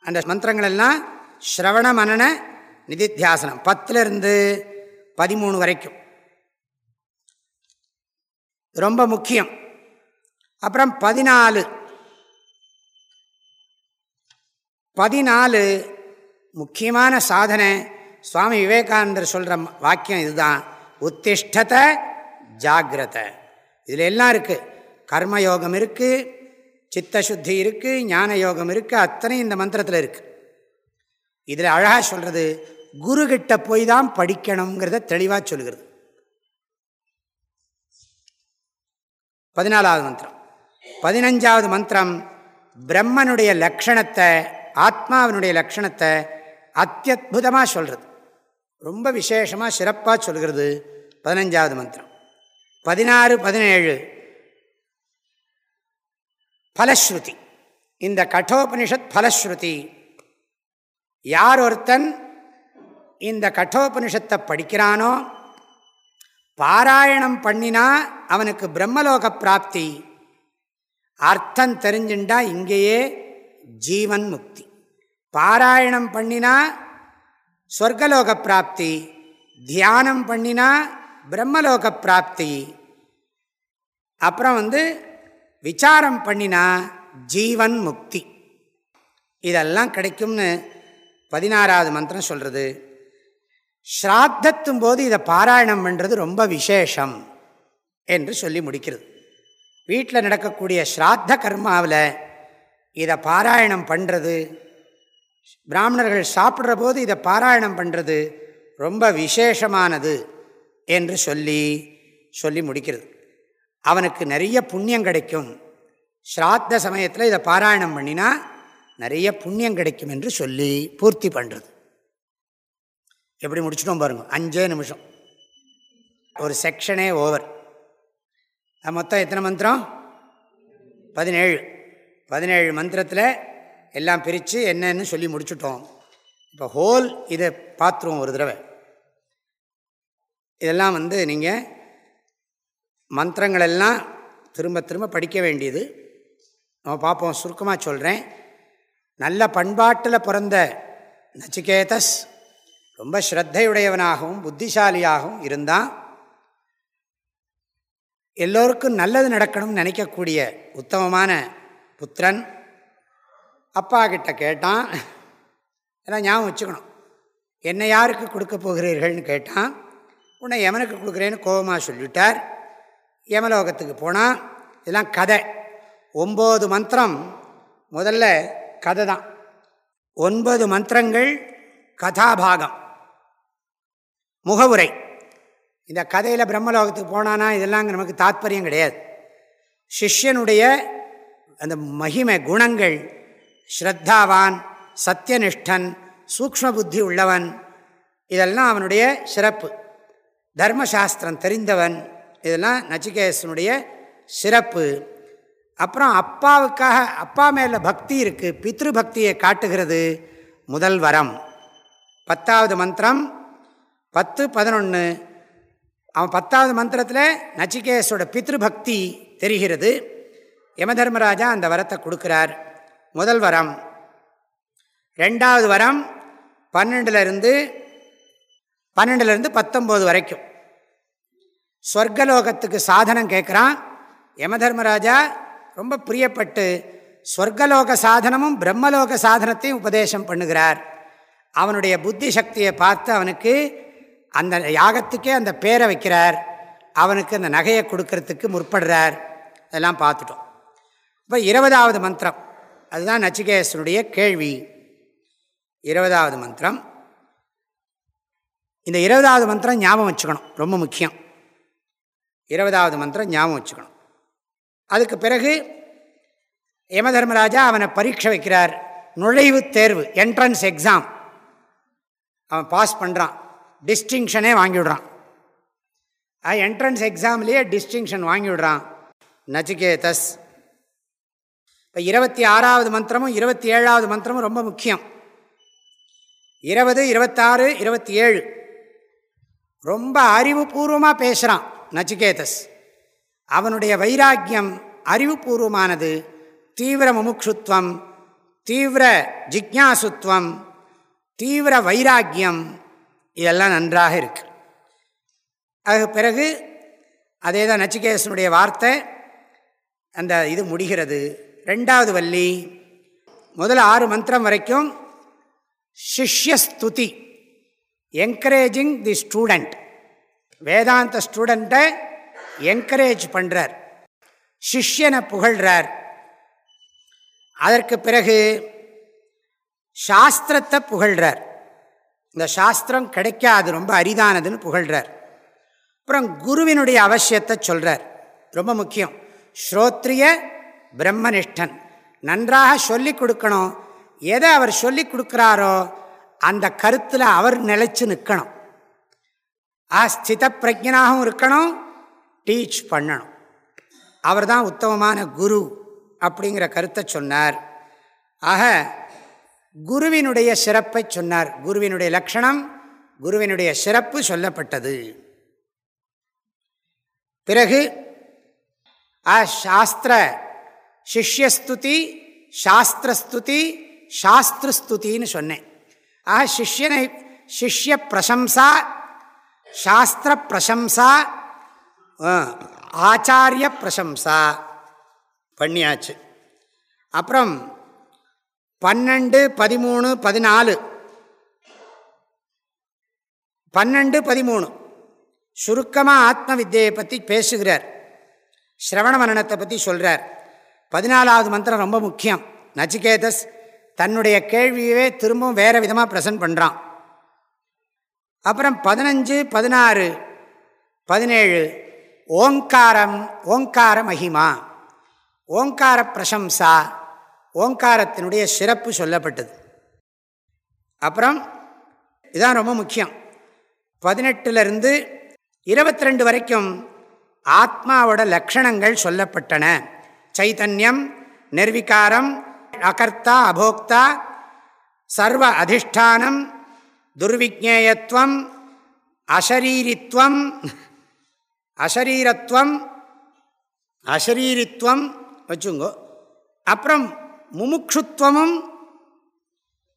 அந்த மந்திரங்கள் எல்லாம் ஸ்ரவண மனன நிதித்தியாசனம். பத்துலேருந்து பதிமூணு வரைக்கும். ரொம்ப முக்கியம். அப்புறம் பதினாலு. பதினாலு முக்கியமான சாதனை. சுவாமி விவேகானந்தர் சொல்கிற வாக்கியம் இதுதான். உத்திஷ்டத ஜாகிரத. இதில் எல்லாம் இருக்குது கர்மயோகம் இருக்குது சித்தசுத்தி இருக்குது ஞான யோகம் இருக்குது அத்தனை இந்த மந்திரத்தில் இருக்குது இதில் அழகாக சொல்கிறது குருகிட்ட போய் தான் படிக்கணுங்கிறத தெளிவாக சொல்கிறது பதினாலாவது மந்திரம். பதினஞ்சாவது மந்திரம் பிரம்மனுடைய லக்ஷணத்தை ஆத்மாவினுடைய லக்ஷணத்தை அத்தியுதமாக சொல்கிறது ரொம்ப விசேஷமாக சிறப்பாக சொல்கிறது பதினஞ்சாவது மந்திரம். பதினாறு பதினேழு. பலஸ்ருதி. இந்த கட்டோபனிஷத் பலஸ்ருதி. யார் ஒருத்தன் இந்த கட்டோபனிஷத்தை படிக்கிறானோ? பாராயணம் பண்ணினா அவனுக்கு பிரம்மலோக பிராப்தி. அர்த்தம் தெரிஞ்சுண்டா இங்கேயே ஜீவன் முக்தி. பாராயணம் பண்ணினா சொர்க்கலோக பிராப்தி. தியானம் பண்ணினா பிரம்மலோக பிராப்தி. அப்புறம் வந்து விசாரம் பண்ணினா ஜீவன் முக்தி. இதெல்லாம் கிடைக்கும்னு பதினாறாவது மந்திரம் சொல்கிறது ஸ்ராத்தத்தும் போது இதை பாராயணம் பண்ணுறது ரொம்ப விசேஷம் என்று சொல்லி முடிக்கிறது. வீட்டில் நடக்கக்கூடிய ஸ்ராத்த கர்மாவில் இதை பாராயணம் பண்ணுறது பிராமணர்கள் சாப்பிட்ற போது இதை பாராயணம் பண்ணுறது ரொம்ப விசேஷமானது என்று சொல்லி சொல்லி முடிக்கிறது. அவனுக்கு நிறைய புண்ணியம் கிடைக்கும். ஸ்ராத்த சமயத்தில் இதை பாராயணம் பண்ணினா நிறைய புண்ணியம் கிடைக்கும் என்று சொல்லி பூர்த்தி பண்ணுறது எப்படி முடிச்சிட்டோம் பாருங்கள் அஞ்சே நிமிஷம். ஒரு செக்ஷனே ஓவர் மொத்தம் எத்தனை மந்திரம்? பதினேழு. பதினேழு மந்திரத்தில் எல்லாம் பிரித்து என்னன்னு சொல்லி முடிச்சுட்டோம். இப்போ ஹோல் இதை பார்த்துருவோம் ஒரு தடவை. இதெல்லாம் வந்து நீங்கள் மந்திரங்களெல்லாம் திரும்ப திரும்ப படிக்க வேண்டியது. நம்ம பார்ப்போம் சுருக்கமாக சொல்கிறேன் நல்ல பண்பாட்டில் பிறந்த நச்சிகேதஸ் ரொம்ப ஸ்ரத்தையுடையவனாகவும் புத்திசாலியாகவும் இருந்தான். எல்லோருக்கும் நல்லது நடக்கணும்னு நினைக்கக்கூடிய உத்தமமான புத்திரன் அப்பா கிட்ட கேட்டான். எல்லாம் ஞாபகம் வச்சுக்கணும். என்னை யாருக்கு கொடுக்க போகிறீர்கள்னு கேட்டான். உன்னை எவனுக்கு கொடுக்குறேன்னு கோபமாக சொல்லிட்டார். யமலோகத்துக்கு போனால் இதெல்லாம் கதை. ஒம்பது மந்திரம் முதல்ல கதை தான். ஒன்பது மந்திரங்கள் கதாபாகம். முகவுரை. இந்த கதையில் பிரம்மலோகத்துக்கு போனானா இதெல்லாம் நமக்கு தாத்பரியம் கிடையாது. சிஷ்யனுடைய அந்த மகிமை குணங்கள் ஸ்ரத்தாவான் சத்தியனிஷ்டன் சூக்ம புத்தி உள்ளவன் இதெல்லாம் அவனுடைய சிறப்பு. தர்மசாஸ்திரம் தெரிந்தவன் இதெல்லாம் நச்சிகேசனுடைய சிறப்பு. அப்புறம் அப்பாவுக்காக அப்பா மேலே பக்தி இருக்குது பித்ரு பக்தியை காட்டுகிறது முதல் வரம் பத்தாவது மந்திரம் பத்து பதினொன்று அவன் பத்தாவது மந்திரத்தில் நச்சிகேஸோட பித்ருபக்தி தெரிகிறது. யமதர்மராஜா அந்த வரத்தை கொடுக்குறார். முதல் வரம். ரெண்டாவது வரம் பன்னெண்டுலேருந்து பன்னெண்டுலேருந்து பத்தொம்போது வரைக்கும். ஸ்வர்கலோகத்துக்கு சாதனம் கேட்குறான். யமதர்மராஜா ரொம்ப பிரியப்பட்டு ஸ்வர்கலோக சாதனமும் பிரம்மலோக சாதனத்தையும் உபதேசம் பண்ணுகிறார். அவனுடைய புத்தி சக்தியை பார்த்து அவனுக்கு அந்த யாகத்துக்கே அந்த பேரை வைக்கிறார். அவனுக்கு அந்த நகையை கொடுக்கறதுக்கு முற்படுறார். அதெல்லாம் பார்த்துட்டோம். இப்போ இருபதாவது மந்திரம். அதுதான் நச்சிகேசனுடைய கேள்வி. இருபதாவது மந்திரம். இந்த இருபதாவது மந்திரம் ஞாபகம் வச்சுக்கணும். ரொம்ப முக்கியம். இருபதாவது மந்திரம் ஞாபகம் வச்சுக்கணும். அதுக்கு பிறகு யமதர்மராஜா அவனை பரீட்சை வைக்கிறார். நுழைவு தேர்வு என்ட்ரன்ஸ் எக்ஸாம் அவன் பாஸ் பண்ணுறான் டிஸ்டிங்ஷனே வாங்கிவிடுறான். என்ட்ரன்ஸ் எக்ஸாம்லேயே டிஸ்டிங்ஷன் வாங்கிவிடுறான். நச்சிகேதஸ். இப்போ இருபத்தி ஆறாவது மந்திரமும் இருபத்தி ஏழாவது மந்திரமும் ரொம்ப முக்கியம். இருபது இருபத்தாறு இருபத்தி ஏழு. ரொம்ப அறிவுபூர்வமாக பேசுகிறான் நச்சிகேதஸ். அவனுடைய வைராக்கியம் அறிவுபூர்வமானது. தீவிர முமுட்சுத்வம் தீவிர ஜிக்யாசுத்வம் தீவிர வைராக்கியம் இதெல்லாம் நன்றாக இருக்கு. அதுக்கு பிறகு அதே தான் நச்சிகேசனுடைய வார்த்தை அந்த இது முடிகிறது. ரெண்டாவது வள்ளி முதல் ஆறு மந்திரம் வரைக்கும் சிஷ்யஸ்துதி என்கரேஜிங் தி ஸ்டூடெண்ட் வேதாந்த ஸ்டூடெண்ட்டை என்கரேஜ் பண்ணுறார் சிஷ்யனை புகழ்கிறார் அதற்கு பிறகு சாஸ்திரத்தை புகழ்கிறார் இந்த சாஸ்திரம் கிடைக்காது ரொம்ப அரிதானதுன்னு புகழ்கிறார் அப்புறம் குருவினுடைய அவசியத்தை சொல்கிறார் ரொம்ப முக்கியம். ஸ்ரோத்ரிய பிரம்மனிஷ்டன். நன்றாக சொல்லி கொடுக்கணும். எதை அவர் சொல்லி கொடுக்குறாரோ அந்த கருத்தில் அவர் நிலைச்சு நிற்கணும் ஆ ஸ்தித பிரஜனாகவும் இருக்கணும். டீச் பண்ணணும். அவர் தான் உத்தமமான குரு அப்படிங்கிற கருத்தை சொன்னார். ஆக குருவினுடைய சிறப்பை சொன்னார். குருவினுடைய லட்சணம் குருவினுடைய சிறப்பு சொல்லப்பட்டது. பிறகு ஆ சிஷ்யஸ்துதி சாஸ்திரஸ்துதி சாஸ்திரஸ்துதின்னு சொன்னேன். ஆக சிஷ்யனை சிஷ்ய பிரசம்சா சாஸ்திர பிரசம்சா ஆச்சாரிய பிரசம்சா பண்ணியாச்சு. அப்புறம் பன்னெண்டு பதிமூணு பதினாலு. பன்னெண்டு பதிமூணு. சுருக்கமாக ஆத்ம வித்தியை பற்றி பேசுகிறார். ஸ்ரவண மரணத்தை பற்றி சொல்கிறார் பதினாலாவது மந்திரம் ரொம்ப முக்கியம். நச்சிகேதஸ் தன்னுடைய கேள்வியவே திரும்பவும் வேறு விதமாக ப்ரெசன்ட் பண்ணுறான் அப்புறம் பதினஞ்சு பதினாறு பதினேழு. ஓங்காரம் ஓங்கார மகிமா. ஓங்கார பிரசம்சா. ஓங்காரத்தினுடைய சிறப்பு சொல்லப்பட்டது. அப்புறம் இதான் ரொம்ப முக்கியம். பதினெட்டுலேருந்து இருபத்தி ரெண்டு வரைக்கும் ஆத்மாவோட லக்ஷணங்கள் சொல்லப்பட்டன. சைத்தன்யம் நிர்விகாரம் அகர்த்தா அபோக்தா சர்வ அதிஷ்டானம் துர்விஜேயத்துவம் அசரீரித்வம் அசரீரத்துவம் அசரீரித்வம் வச்சுங்கோ. அப்புறம் முமுட்சுத்துவமும்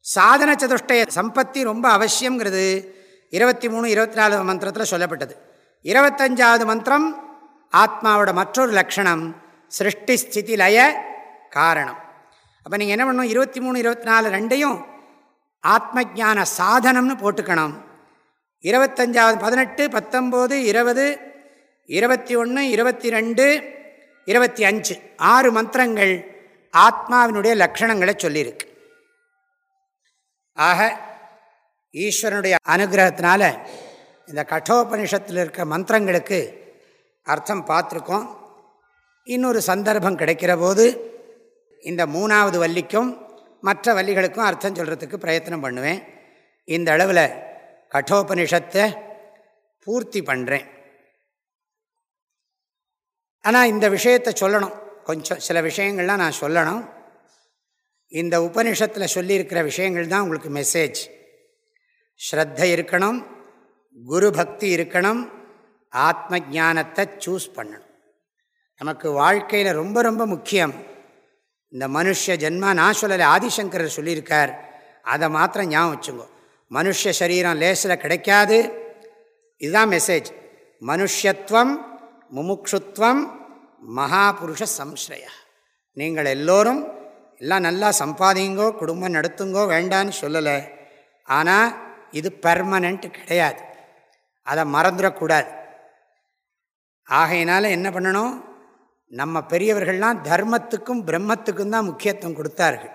சாதன சதுஷ்டய சம்பத்தி ரொம்ப அவசியங்கிறது இருபத்தி மூணு இருபத்தி நாலு மந்திரத்தில் சொல்லப்பட்டது. இருபத்தஞ்சாவது மந்திரம் ஆத்மாவோட மற்றொரு லக்ஷணம் சிருஷ்டி ஸ்திதி லய காரணம். அப்போ நீங்கள் என்ன பண்ணணும்? இருபத்தி மூணு இருபத்தி நாலு ரெண்டையும் ஆத்ம ஜான சாதனம்னு போட்டுக்கணும். இருபத்தஞ்சாவது பதினெட்டு பத்தொம்போது இருபது இருபத்தி ஒன்று இருபத்தி ரெண்டு இருபத்தி அஞ்சு. ஆறு மந்திரங்கள் ஆத்மாவினுடைய லக்ஷணங்களை சொல்லியிருக்கு. ஆக ஈஸ்வரனுடைய அனுகிரகத்தினால இந்த கட்டோபனிஷத்தில் இருக்க மந்திரங்களுக்கு அர்த்தம் பார்த்துருக்கோம். இன்னொரு சந்தர்ப்பம் கிடைக்கிற போது இந்த மூணாவது வள்ளிக்கும் மற்ற வள்ளிகளுக்கும் அர்த்தம் சொல்கிறதுக்கு பிரயத்தனம் பண்ணுவேன். இந்த அளவில் கட்டோபனிஷத்தை பூர்த்தி பண்ணுறேன் ஆனால் இந்த விஷயத்தை சொல்லணும். கொஞ்சம் சில விஷயங்கள்லாம் நான் சொல்லணும். இந்த உபனிஷத்தில் சொல்லியிருக்கிற விஷயங்கள் தான் உங்களுக்கு மெசேஜ் ஸ்ரத்த இருக்கணும் குரு பக்தி இருக்கணும் ஆத்ம ஜானத்தை சூஸ் பண்ணணும். நமக்கு வாழ்க்கையில் ரொம்ப ரொம்ப முக்கியம். இந்த மனுஷ ஜென்மா நான் சொல்லலை ஆதிசங்கரர் சொல்லியிருக்கார். அதை மாத்திரம் ஞாபகம் வச்சுங்கோ மனுஷ சரீரம் லேசில் கிடைக்காது. இதுதான் மெசேஜ் மனுஷத்துவம் முமுக்ஷுத்வம் மகாபுருஷ சம்ஸ்ரய. நீங்கள் எல்லோரும் எல்லாம் நல்லா சம்பாதிங்கோ குடும்பம் நடத்துங்கோ வேண்டான்னு சொல்லலை. ஆனால் இது பர்மனண்ட் கிடையாது. அதை மறந்துடக்கூடாது. ஆகையினால என்ன பண்ணணும்? நம்ம பெரியவர்கள்லாம் தர்மத்துக்கும் பிரம்மத்துக்கும் தான் முக்கியத்துவம் கொடுத்தார்கள்.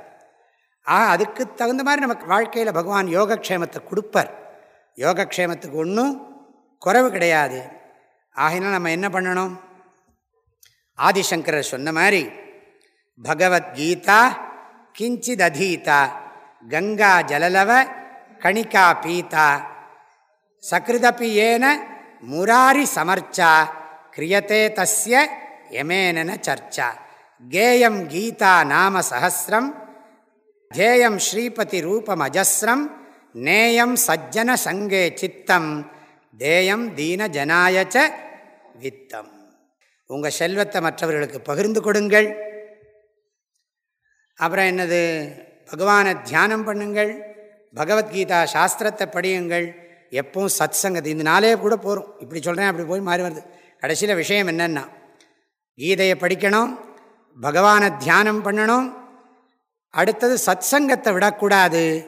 ஆக அதுக்கு தகுந்த மாதிரி நமக்கு வாழ்க்கையில் பகவான் யோகக்ஷேமத்தை கொடுப்பார். யோகக்ஷேமத்துக்கு ஒன்றும் குறைவு கிடையாது. ஆகையினால் நம்ம என்ன பண்ணணும்? ஆதிசங்கரர் சொன்ன மாதிரி பகவத்கீதா கிஞ்சித் அதீதா கங்கா ஜலலவ கணிகா பீதா சகிருதபி ஏன முராரி சமர்ச்சா கிரியத்தே தஸ்ய யமேனன சர்ச்சா. கேயம் கீதா நாம சகசிரம் தேயம் ஸ்ரீபதி ரூபம் அஜஸ்ரம் நேயம் சஜ்ஜன சங்கே சித்தம் தேயம் தீன ஜனாயச்ச வித்தம். உங்கள் செல்வத்தை மற்றவர்களுக்கு பகிர்ந்து கொடுங்கள். அப்புறம் என்னது? பகவானை தியானம் பண்ணுங்கள். பகவத்கீதா சாஸ்திரத்தை படியுங்கள். எப்பவும் சத் சங்கதி இந்த நாளே கூட போகிறோம் இப்படி சொல்கிறேன் அப்படி போய் மாறி வருது. கடைசியில் விஷயம் என்னென்னா கீதையை படிக்கணும் பகவானை தியானம் பண்ணணும். அடுத்தது சத் சங்கத்தை விடக்கூடாது.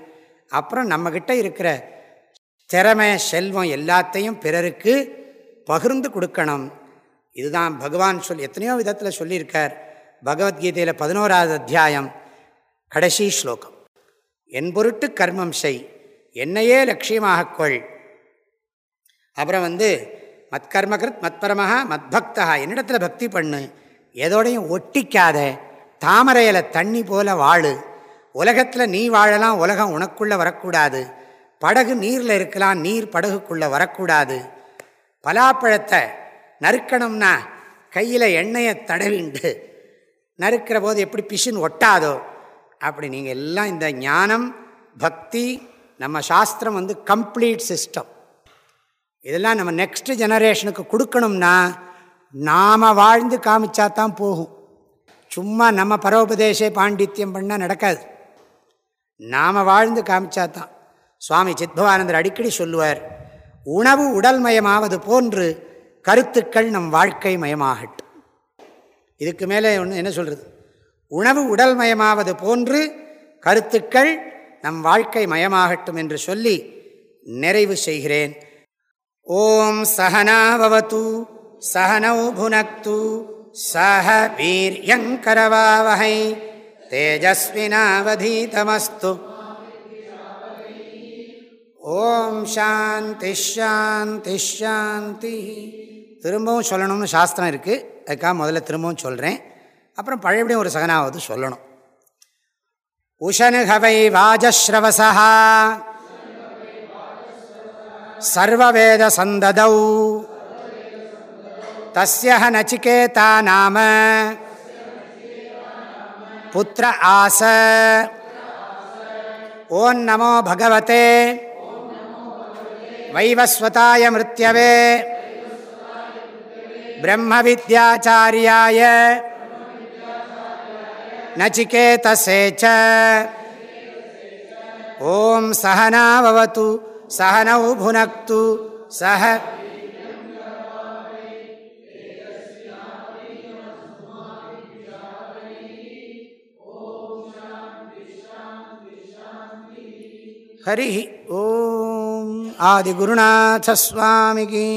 அப்புறம் நம்மக்கிட்ட இருக்கிற திறமை செல்வம் எல்லாத்தையும் பிறருக்கு பகிர்ந்து கொடுக்கணும். இதுதான் பகவான் சொல் எத்தனையோ விதத்தில் சொல்லியிருக்கார். பகவத்கீதையில் பதினோராவது அத்தியாயம் கடைசி ஸ்லோகம். என் பொருட்டு கர்மம் செய் என்னையே லட்சியமாக கொள். அப்புறம் வந்து மத்கர்மகிருத் மத்பரமஹா மத்பக்தா என்னிடத்தில் பக்தி பண்ணு எதோடையும் ஒட்டிக்காத தாமரையில் தண்ணி போல வாழு. உலகத்தில் நீ வாழலாம் உலகம் உனக்குள்ளே வரக்கூடாது. படகு நீரில் இருக்கலாம் நீர் படகுக்குள்ளே வரக்கூடாது. பலாப்பழத்தை நறுக்கணும்னா கையில் எண்ணெயை தடவிண்டு நறுக்கிற போது எப்படி பிஷின் ஒட்டாதோ அப்படி நீங்கள் எல்லாம் இந்த ஞானம் பக்தி நம்ம சாஸ்திரம் வந்து கம்ப்ளீட் சிஸ்டம் இதெல்லாம் நம்ம நெக்ஸ்ட் ஜெனரேஷனுக்கு கொடுக்கணும்னா நாம் வாழ்ந்து காமிச்சா தான் போகும். சும்மா நம்ம பரோபதேச பாண்டித்யம் பண்ணால் நடக்காது. நாம் வாழ்ந்து காமிச்சா தான். சுவாமி சித்பவானந்தர் அடிக்கடி சொல்லுவார் உணவு உடல் மயமாவது போன்று கருத்துக்கள் நம் வாழ்க்கை மயமாகட்டும். இதுக்கு மேலே ஒன்று என்ன சொல்கிறது உணவு உடல் மயமாவது போன்று கருத்துக்கள் நம் வாழ்க்கை மயமாகட்டும் என்று சொல்லி நிறைவு செய்கிறேன். ஓம் சகனாவவது சகனௌ புனக்து சஹ வீரியங்கரவாவகை தேஜஸ்வினாவதீதமஸ்து. ஓம் சாந்தி ஷாந்தி ஷாந்தி திரும்பவும் சொல்லணும்னு சாஸ்திரம் இருக்குது அதுக்காக முதல்ல திரும்பவும் சொல்கிறேன் அப்புறம் பழையபடியும் ஒரு சகனாவது சொல்லணும். உஷனுகவை வாஜஸ்ரவசா சர்வவேத சந்ததௌ. தஸ்ய நச்சிகேதா நாம. புத்திர ஆச. ஓம் நமோ பகவதே. வைவஸ்வதாய மிருத்யவே. பிரம்ம வித்யாச்சாரியாய நச்சிகேதசே ச ஓம் சகனாவவது சகனௌ புனக்து சஹ ஹரி ஓம் ஆதிகுருநாதஸ்வாமிகி